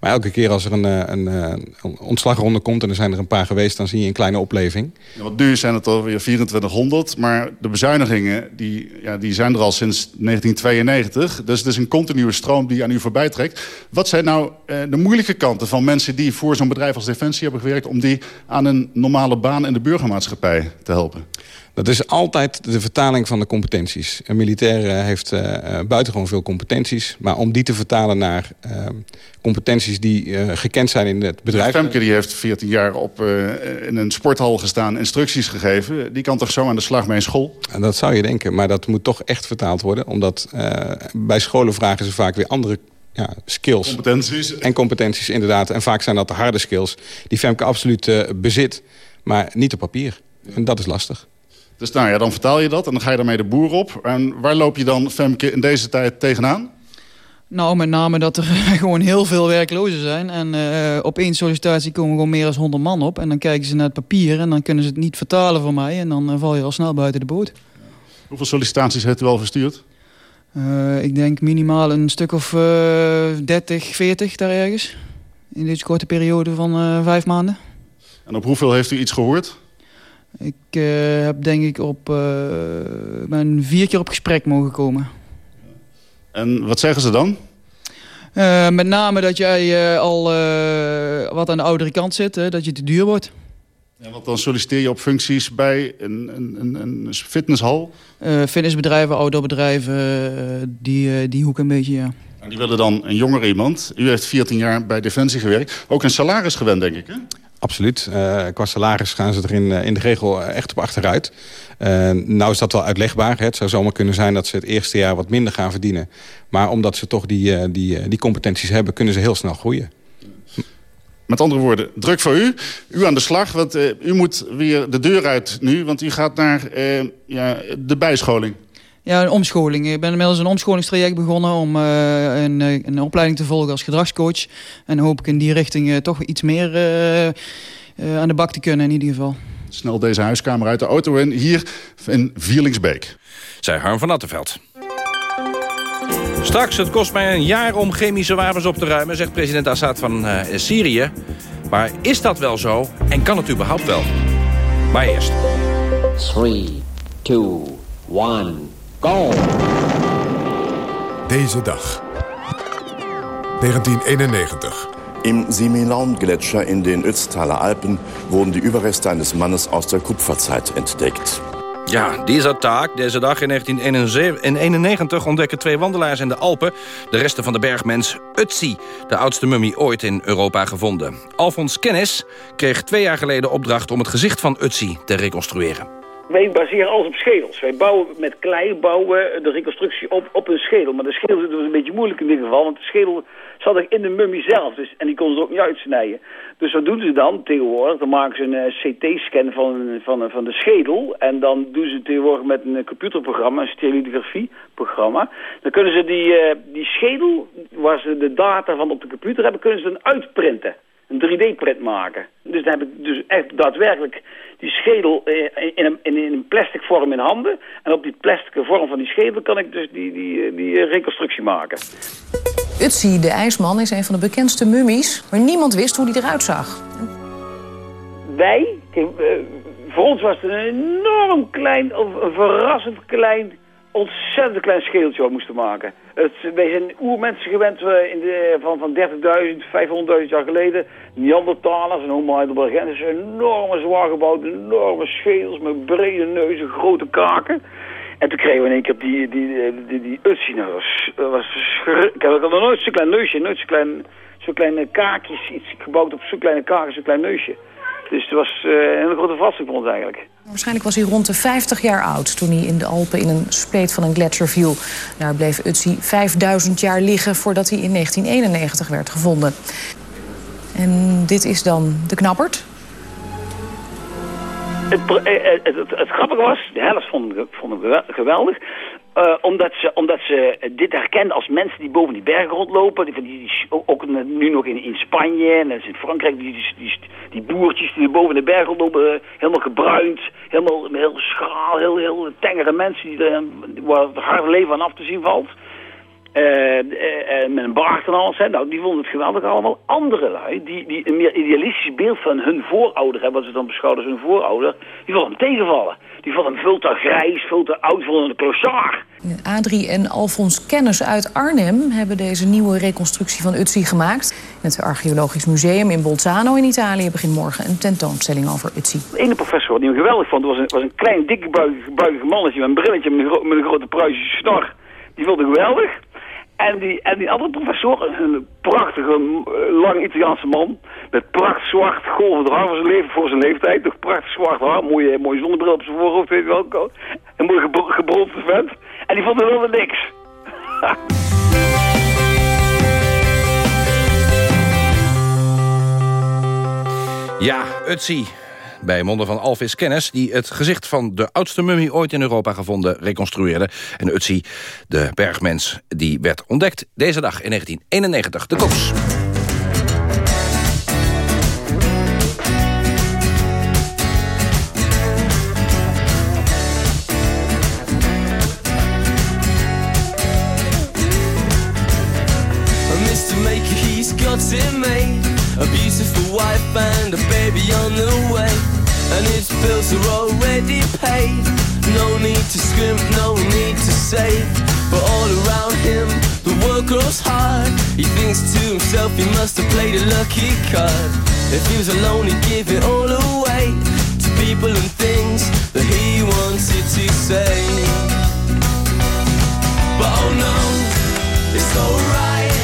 Maar elke keer als er een, een, een ontslagronde komt... en er zijn er een paar geweest, dan zie je een kleine opleving. Ja, want nu zijn het alweer 2400, maar de bezuinigingen die, ja, die zijn er al sinds 1992. Dus het is een continue stroom die aan u voorbij trekt. Wat zijn nou eh, de moeilijke kanten van mensen die voor zo'n bedrijf als Defensie hebben gewerkt... om die aan een normale baan in de burgermaatschappij te helpen? Dat is altijd de vertaling van de competenties. Een militair eh, heeft eh, eh, buitengewoon veel competenties. Maar om die te vertalen naar competenties die gekend zijn in het bedrijf... Femke die heeft 14 jaar op, in een sporthal gestaan, instructies gegeven. Die kan toch zo aan de slag bij een school? En dat zou je denken, maar dat moet toch echt vertaald worden. Omdat bij scholen vragen ze vaak weer andere ja, skills. Competenties. En competenties, inderdaad. En vaak zijn dat de harde skills die Femke absoluut bezit. Maar niet op papier. En dat is lastig. Dus nou ja, dan vertaal je dat en dan ga je daarmee de boer op. En waar loop je dan, Femke, in deze tijd tegenaan? Nou, met name dat er *laughs* gewoon heel veel werklozen zijn. En uh, op één sollicitatie komen gewoon meer dan 100 man op. En dan kijken ze naar het papier en dan kunnen ze het niet vertalen voor mij. En dan uh, val je al snel buiten de boot. Hoeveel sollicitaties heeft u al verstuurd? Uh, ik denk minimaal een stuk of 30, 40 daar ergens. In deze korte periode van vijf maanden. En op hoeveel heeft u iets gehoord? Ik heb denk ik op... ben vier keer op gesprek mogen komen. En wat zeggen ze dan? Uh, met name dat jij al wat aan de oudere kant zit, hè, dat je te duur wordt. Ja, want dan solliciteer je op functies bij een, een, een fitnesshal? fitnessbedrijven, outdoorbedrijven, die, die hoek een beetje, ja. En die willen dan een jonger iemand. U heeft 14 jaar bij Defensie gewerkt. Ook een salaris gewend, denk ik, hè? Absoluut. Uh, qua salaris gaan ze er in, in de regel echt op achteruit. Nou is dat wel uitlegbaar. Hè. Het zou zomaar kunnen zijn dat ze het eerste jaar wat minder gaan verdienen. Maar omdat ze toch die, die, die competenties hebben, kunnen ze heel snel groeien. Met andere woorden, druk voor u. U aan de slag, want u moet weer de deur uit nu. Want u gaat naar ja, de bijscholing. Ja, een omscholing. Ik ben inmiddels een omscholingstraject begonnen om uh, een, een, opleiding te volgen als gedragscoach. En hoop ik in die richting uh, toch iets meer uh, aan de bak te kunnen in ieder geval. Snel deze huiskamer uit de auto en hier in Vierlingsbeek. Zij Harm van Attenveld. Straks, het kost mij een jaar om chemische wapens op te ruimen... zegt president Assad van Syrië. Maar is dat wel zo en kan het überhaupt wel? Maar eerst. 3, 2, 1... Go! Deze dag. 1991. Im Similaun-Gletscher in den Ötztaler Alpen wurden die Überreste eines Mannes aus der Kupferzeit entdeckt. Ja, deze dag, deze dag in 1991 ontdekken twee wandelaars in de Alpen... de resten van de bergmens Ötzi, de oudste mummie ooit in Europa gevonden. Alfons Kennis kreeg twee jaar geleden opdracht om het gezicht van Ötzi te reconstrueren. Wij baseren alles op schedels. Wij bouwen met klei bouwen de reconstructie op, op een schedel. Maar de schedel was een beetje moeilijk in dit geval, want de schedel zat er in de mummie zelf. Dus, en die konden ze ook niet uitsnijden. Dus wat doen ze dan tegenwoordig? Dan maken ze een uh, CT-scan van, van, van de schedel. En dan doen ze tegenwoordig met een computerprogramma, een stereografieprogramma. Dan kunnen ze die, uh, die schedel, waar ze de data van op de computer hebben, kunnen ze dan uitprinten een 3D-print maken. Dus dan heb ik dus echt daadwerkelijk die schedel in een, in een plastic vorm in handen. En op die plastic vorm van die schedel kan ik dus die, die, die reconstructie maken. Utsi, de ijsman, is een van de bekendste mummies... maar niemand wist hoe die eruit zag. Wij, voor ons was het een enorm klein, of een verrassend klein ontzettend klein schedeltje moesten maken. Het, wij zijn oermensen gewend in de, van, van 30.000, 500.000 jaar geleden. Neandertalers en Homo heidelbergensis. Enorme zwaar gebouwde, enorme schedels met brede neuzen, grote kaken. En toen kregen we in één keer die, die, die, die, die dat was, Ik had nog nooit zo'n klein neusje, nooit zo'n klein, zo kleine kaakjes, iets gebouwd op zo'n kleine kaakjes, zo'n klein neusje. Dus het was uh, een grote verrassing voor ons eigenlijk. Waarschijnlijk was hij rond de 50 jaar oud toen hij in de Alpen in een spleet van een gletsjer viel. Daar bleef Utsi 5000 jaar liggen voordat hij in 1991 werd gevonden. En dit is dan de knappert? Het, het, het, het, grappige was, de helft vond ik geweldig. Uh, omdat, ze, omdat ze dit herkennen als mensen die boven die bergen rondlopen. Die, die, ook nu nog in, in Spanje en in Frankrijk. Die, die, die, boertjes die boven de bergen rondlopen. Helemaal gebruind. Helemaal heel schaal. Heel, heel tengere mensen die er, waar het harde leven aan af te zien valt. Uh, uh, met een baard en alles. Hè. Nou, die vonden het geweldig allemaal. Andere lui, die, die een meer idealistisch beeld van hun voorouder hebben, wat ze dan beschouwen als hun voorouder, die vonden hem tegenvallen. Die vonden hem veel te grijs, veel te oud, vonden een. Adrie en Alfons Kennis uit Arnhem hebben deze nieuwe reconstructie van Utsi gemaakt. In het Archeologisch Museum in Bolzano in Italië begint morgen een tentoonstelling over Utsi. De ene professor die hem geweldig vond, was een, was een klein, mannetje met een brilletje met een, met een grote Pruisische snor. Die vond ik geweldig. En die, en die andere professor, een prachtige, eh, lang Italiaanse man... met prachtig zwart golvend haar voor zijn, leeftijd. Nog prachtig zwart haar, mooie, mooie zonnebril op zijn voorhoofd, weet je wel. Een mooie vent. En die vond er helemaal niks. *laughs* Ja, Utsi. Bij monden van Alvis Kennis... die het gezicht van de oudste mummie ooit in Europa gevonden reconstrueerde. En Utsi, de bergmens, die werd ontdekt deze dag in 1991. De made. A wife and on the way. And his bills are already paid. No need to scrimp, no need to save. But all around him, the world grows hard. He thinks to himself he must have played a lucky card. If he was alone, he'd give it all away to people and things that he wanted to say. But oh no, it's alright,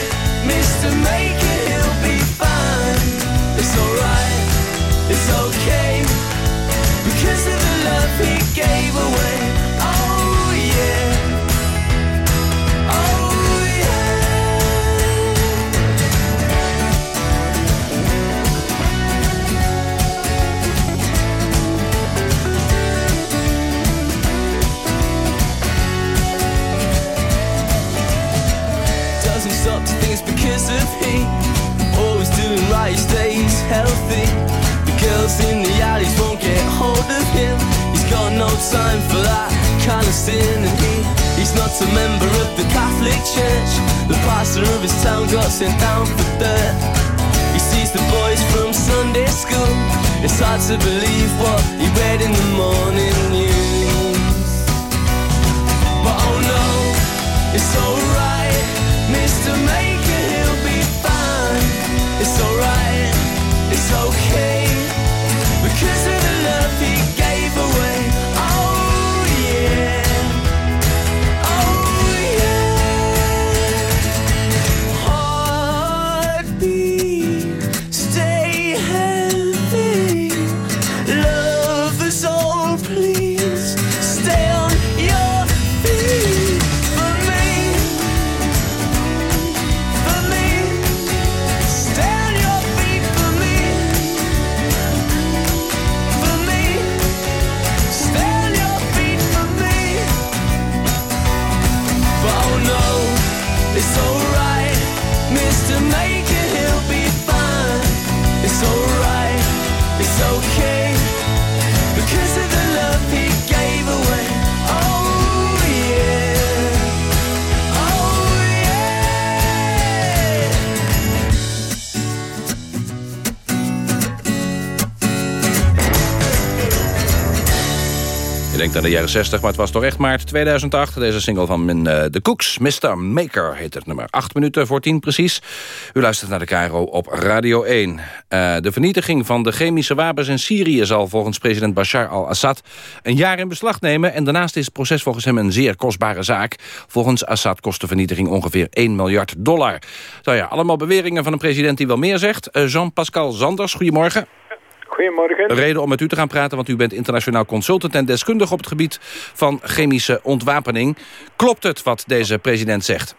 Mr. Maker, he'll be fine. It's alright, it's okay, because of the love he gave away. Oh yeah, oh yeah. Doesn't stop to think it's because of Always doing right, stays healthy girls in the alleys won't get hold of him. He's got no time for that kind of sin And he, he's not a member of the Catholic Church. The pastor of his town got sent down for dirt. He sees the boys from Sunday school. It's hard to believe what he read in the morning news. But oh no, it's alright, Mr. Maker, he'll be fine. It's alright, it's okay, Cause Aan de jaren 60, maar het was toch echt maart 2008. Deze single van min, eh, The Cooks, Mr. Maker heet het nummer. Acht minuten voor tien precies. U luistert naar de Cairo op Radio 1. Eh, de vernietiging van de chemische wapens in Syrië... zal volgens president Bashar al-Assad een jaar in beslag nemen... en daarnaast is het proces volgens hem een zeer kostbare zaak. Volgens Assad kost de vernietiging ongeveer 1 miljard dollar. Nou ja, allemaal beweringen van een president die wel meer zegt. Eh, Jean-Pascal Zanders, goedemorgen. Goedemorgen. Een reden om met u te gaan praten, want u bent internationaal consultant en deskundig op het gebied van chemische ontwapening. Klopt het wat deze president zegt?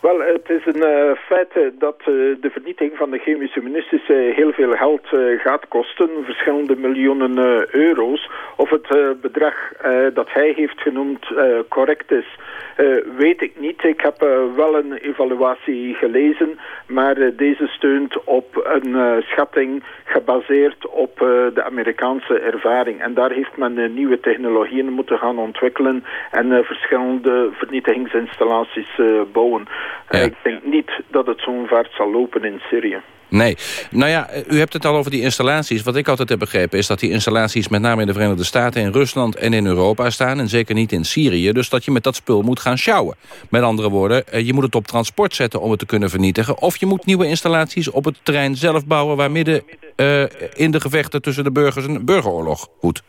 Wel, het is een eh, feit eh, dat eh, de vernietiging van de chemische munities heel veel geld gaat kosten, verschillende miljoenen euro's. Of het bedrag dat hij heeft genoemd correct is, weet ik niet. Ik heb wel een evaluatie gelezen, maar deze steunt op een schatting gebaseerd op de Amerikaanse ervaring. En daar heeft men nieuwe technologieën moeten gaan ontwikkelen en verschillende vernietigingsinstallaties bouwen. Ik denk niet dat het zo'n vaart zal lopen in Syrië. Nee. Nou ja, u hebt het al over die installaties. Wat ik altijd heb begrepen is dat die installaties... met name in de Verenigde Staten, in Rusland en in Europa staan... en zeker niet in Syrië. Dus dat je met dat spul moet gaan sjouwen. Met andere woorden, eh, je moet het op transport zetten om het te kunnen vernietigen. Of je moet nieuwe installaties op het terrein zelf bouwen... waar midden eh, in de gevechten tussen de burgers een burgeroorlog woedt.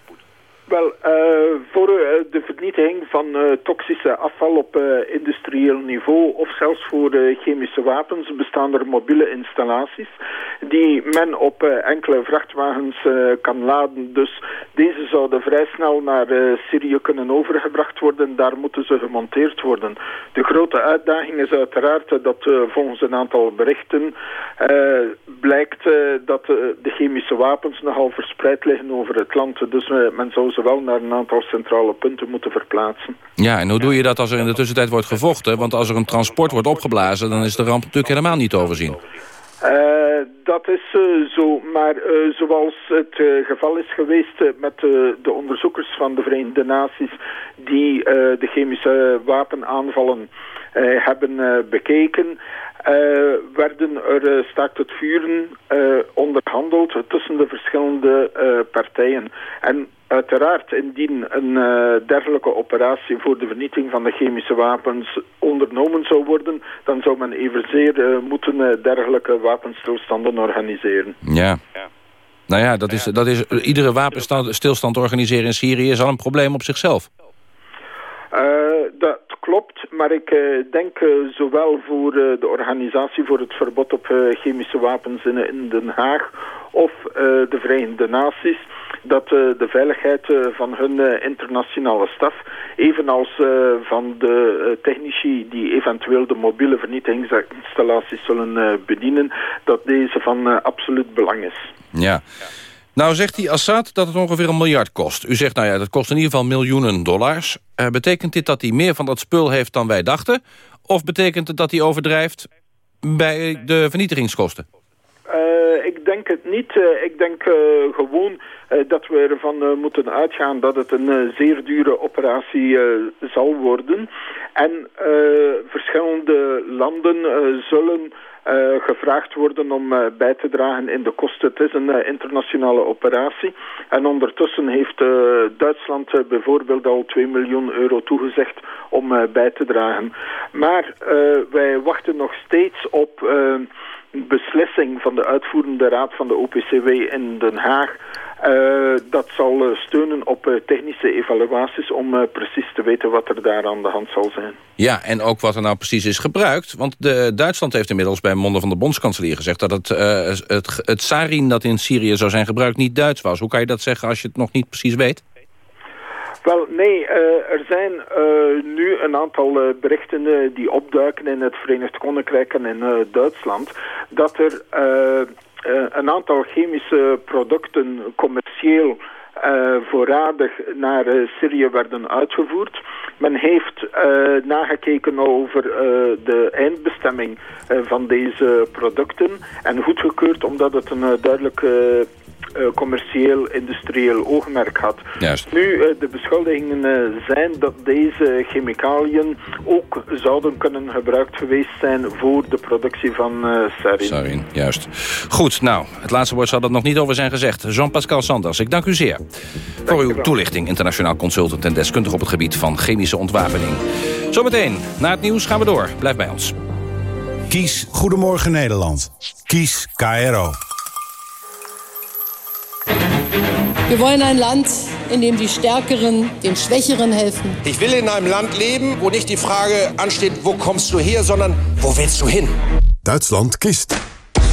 Wel, uh, voor uh, de vernietiging van uh, toxische afval op industrieel niveau of zelfs voor chemische wapens bestaan er mobiele installaties die men op enkele vrachtwagens kan laden. Dus deze zouden vrij snel naar Syrië kunnen overgebracht worden. Daar moeten ze gemonteerd worden. De grote uitdaging is uiteraard dat volgens een aantal berichten blijkt dat de chemische wapens nogal verspreid liggen over het land. Dus men zou ze wel naar een aantal centrale punten moeten verplaatsen. Ja, en hoe doe je dat als er in de tussentijd wordt gevochten? Want als er een transport wordt opgeblazen, dan is de ramp natuurlijk helemaal niet overzien. Uh, dat is uh, zo, maar uh, zoals het geval is geweest met de onderzoekers van de Verenigde Naties die de chemische wapenaanvallen hebben bekeken, werden er staakt het vuren onderhandeld tussen de verschillende partijen. En Uiteraard, indien een uh, dergelijke operatie voor de vernietiging van de chemische wapens ondernomen zou worden, dan zou men evenzeer uh, moeten uh, dergelijke wapenstilstanden organiseren. Ja. Nou ja, dat is, dat is, iedere wapenstilstand organiseren in Syrië is al een probleem op zichzelf. dat klopt, maar ik denk zowel voor de organisatie voor het verbod op chemische wapens in, Den Haag of de Verenigde Naties dat de veiligheid van hun internationale staf, evenals van de technici die eventueel de mobiele vernietigingsinstallaties zullen bedienen, dat deze van absoluut belang is. Ja. Nou zegt die Assad dat het ongeveer een miljard kost. U zegt, nou ja, dat kost in ieder geval miljoenen dollars. betekent dit dat hij meer van dat spul heeft dan wij dachten? Of betekent het dat hij overdrijft bij de vernietigingskosten? ik denk het niet. ik denk gewoon dat we ervan moeten uitgaan dat het een zeer dure operatie zal worden. En verschillende landen zullen gevraagd worden om bij te dragen in de kosten. Het is een internationale operatie. En ondertussen heeft Duitsland bijvoorbeeld al 2 miljoen euro toegezegd om bij te dragen. Maar wij wachten nog steeds op beslissing van de uitvoerende raad van de OPCW in Den Haag dat zal uh, steunen op uh, technische evaluaties om precies te weten wat er daar aan de hand zal zijn. Ja, en ook wat er nou precies is gebruikt. Want de, Duitsland heeft inmiddels bij monden van de bondskanselier gezegd... dat het, het, het sarin dat in Syrië zou zijn gebruikt niet Duits was. Hoe kan je dat zeggen als je het nog niet precies weet? Wel, nee, uh, er zijn uh, nu een aantal uh, berichten die opduiken in het Verenigd Koninkrijk en in Duitsland, dat er een aantal chemische producten commercieel uh, voorradig naar uh, Syrië werden uitgevoerd. Men heeft uh, nagekeken over de eindbestemming van deze producten en goedgekeurd omdat het een duidelijk uh, commercieel, industrieel oogmerk had. Juist. Nu, de beschuldigingen zijn dat deze chemicaliën ook zouden kunnen gebruikt geweest zijn voor de productie van sarin. Sarin, juist. Goed, nou, het laatste woord zal er nog niet over zijn gezegd. Jean-Pascal Sanders, ik dank u zeer voor uw toelichting. Internationaal consultant en deskundig op het gebied van chemische ontwapening. Zometeen, na het nieuws gaan we door. Blijf bij ons. Kies Goedemorgen Nederland. Kies KRO. Wir wollen ein Land, in dem die Stärkeren den Schwächeren helfen. Ich will in einem Land leben, wo nicht die Frage ansteht, wo kommst du her, sondern wo willst du hin? Duitsland kiest.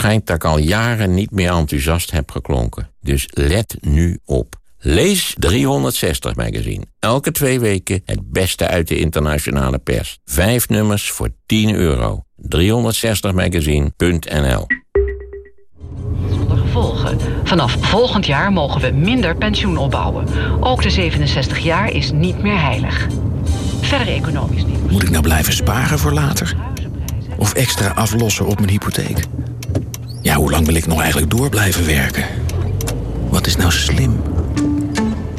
schijnt dat ik al jaren niet meer enthousiast heb geklonken. Dus let nu op. Lees 360 Magazine. Elke twee weken het beste uit de internationale pers. Vijf nummers voor 10 euro. 360magazine.nl Zonder gevolgen. Vanaf volgend jaar mogen we minder pensioen opbouwen. Ook de 67 jaar is niet meer heilig. Verder economisch niet. Moet ik nou blijven sparen voor later? Of extra aflossen op mijn hypotheek? Ja, hoe lang wil ik nog eigenlijk door blijven werken? Wat is nou slim?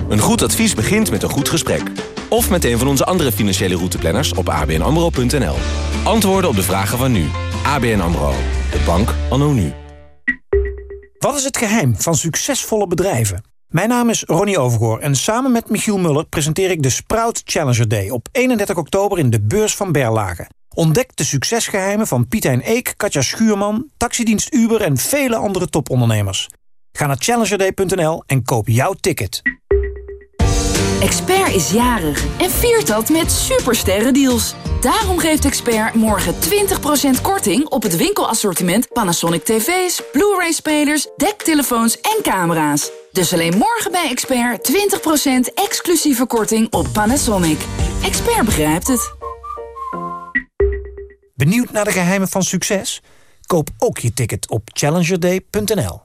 Een goed advies begint met een goed gesprek. Of met een van onze andere financiële routeplanners op abnamro.nl. Antwoorden op de vragen van nu. ABN AMRO. De bank anno nu. Wat is het geheim van succesvolle bedrijven? Mijn naam is Ronnie Overgoor en samen met Michiel Muller presenteer ik de Sprout Challenger Day op 31 oktober in de beurs van Berlage. Ontdek de succesgeheimen van Pietijn Eek, Katja Schuurman, taxidienst Uber en vele andere topondernemers. Ga naar challengerday.nl en koop jouw ticket. Expert is jarig en viert dat met supersterrendeals. Daarom geeft Expert morgen 20% korting op het winkelassortiment Panasonic tv's, Blu-ray spelers, dektelefoons en camera's. Dus alleen morgen bij Expert 20% exclusieve korting op Panasonic. Expert begrijpt het. Benieuwd naar de geheimen van succes? Koop ook je ticket op challengerday.nl.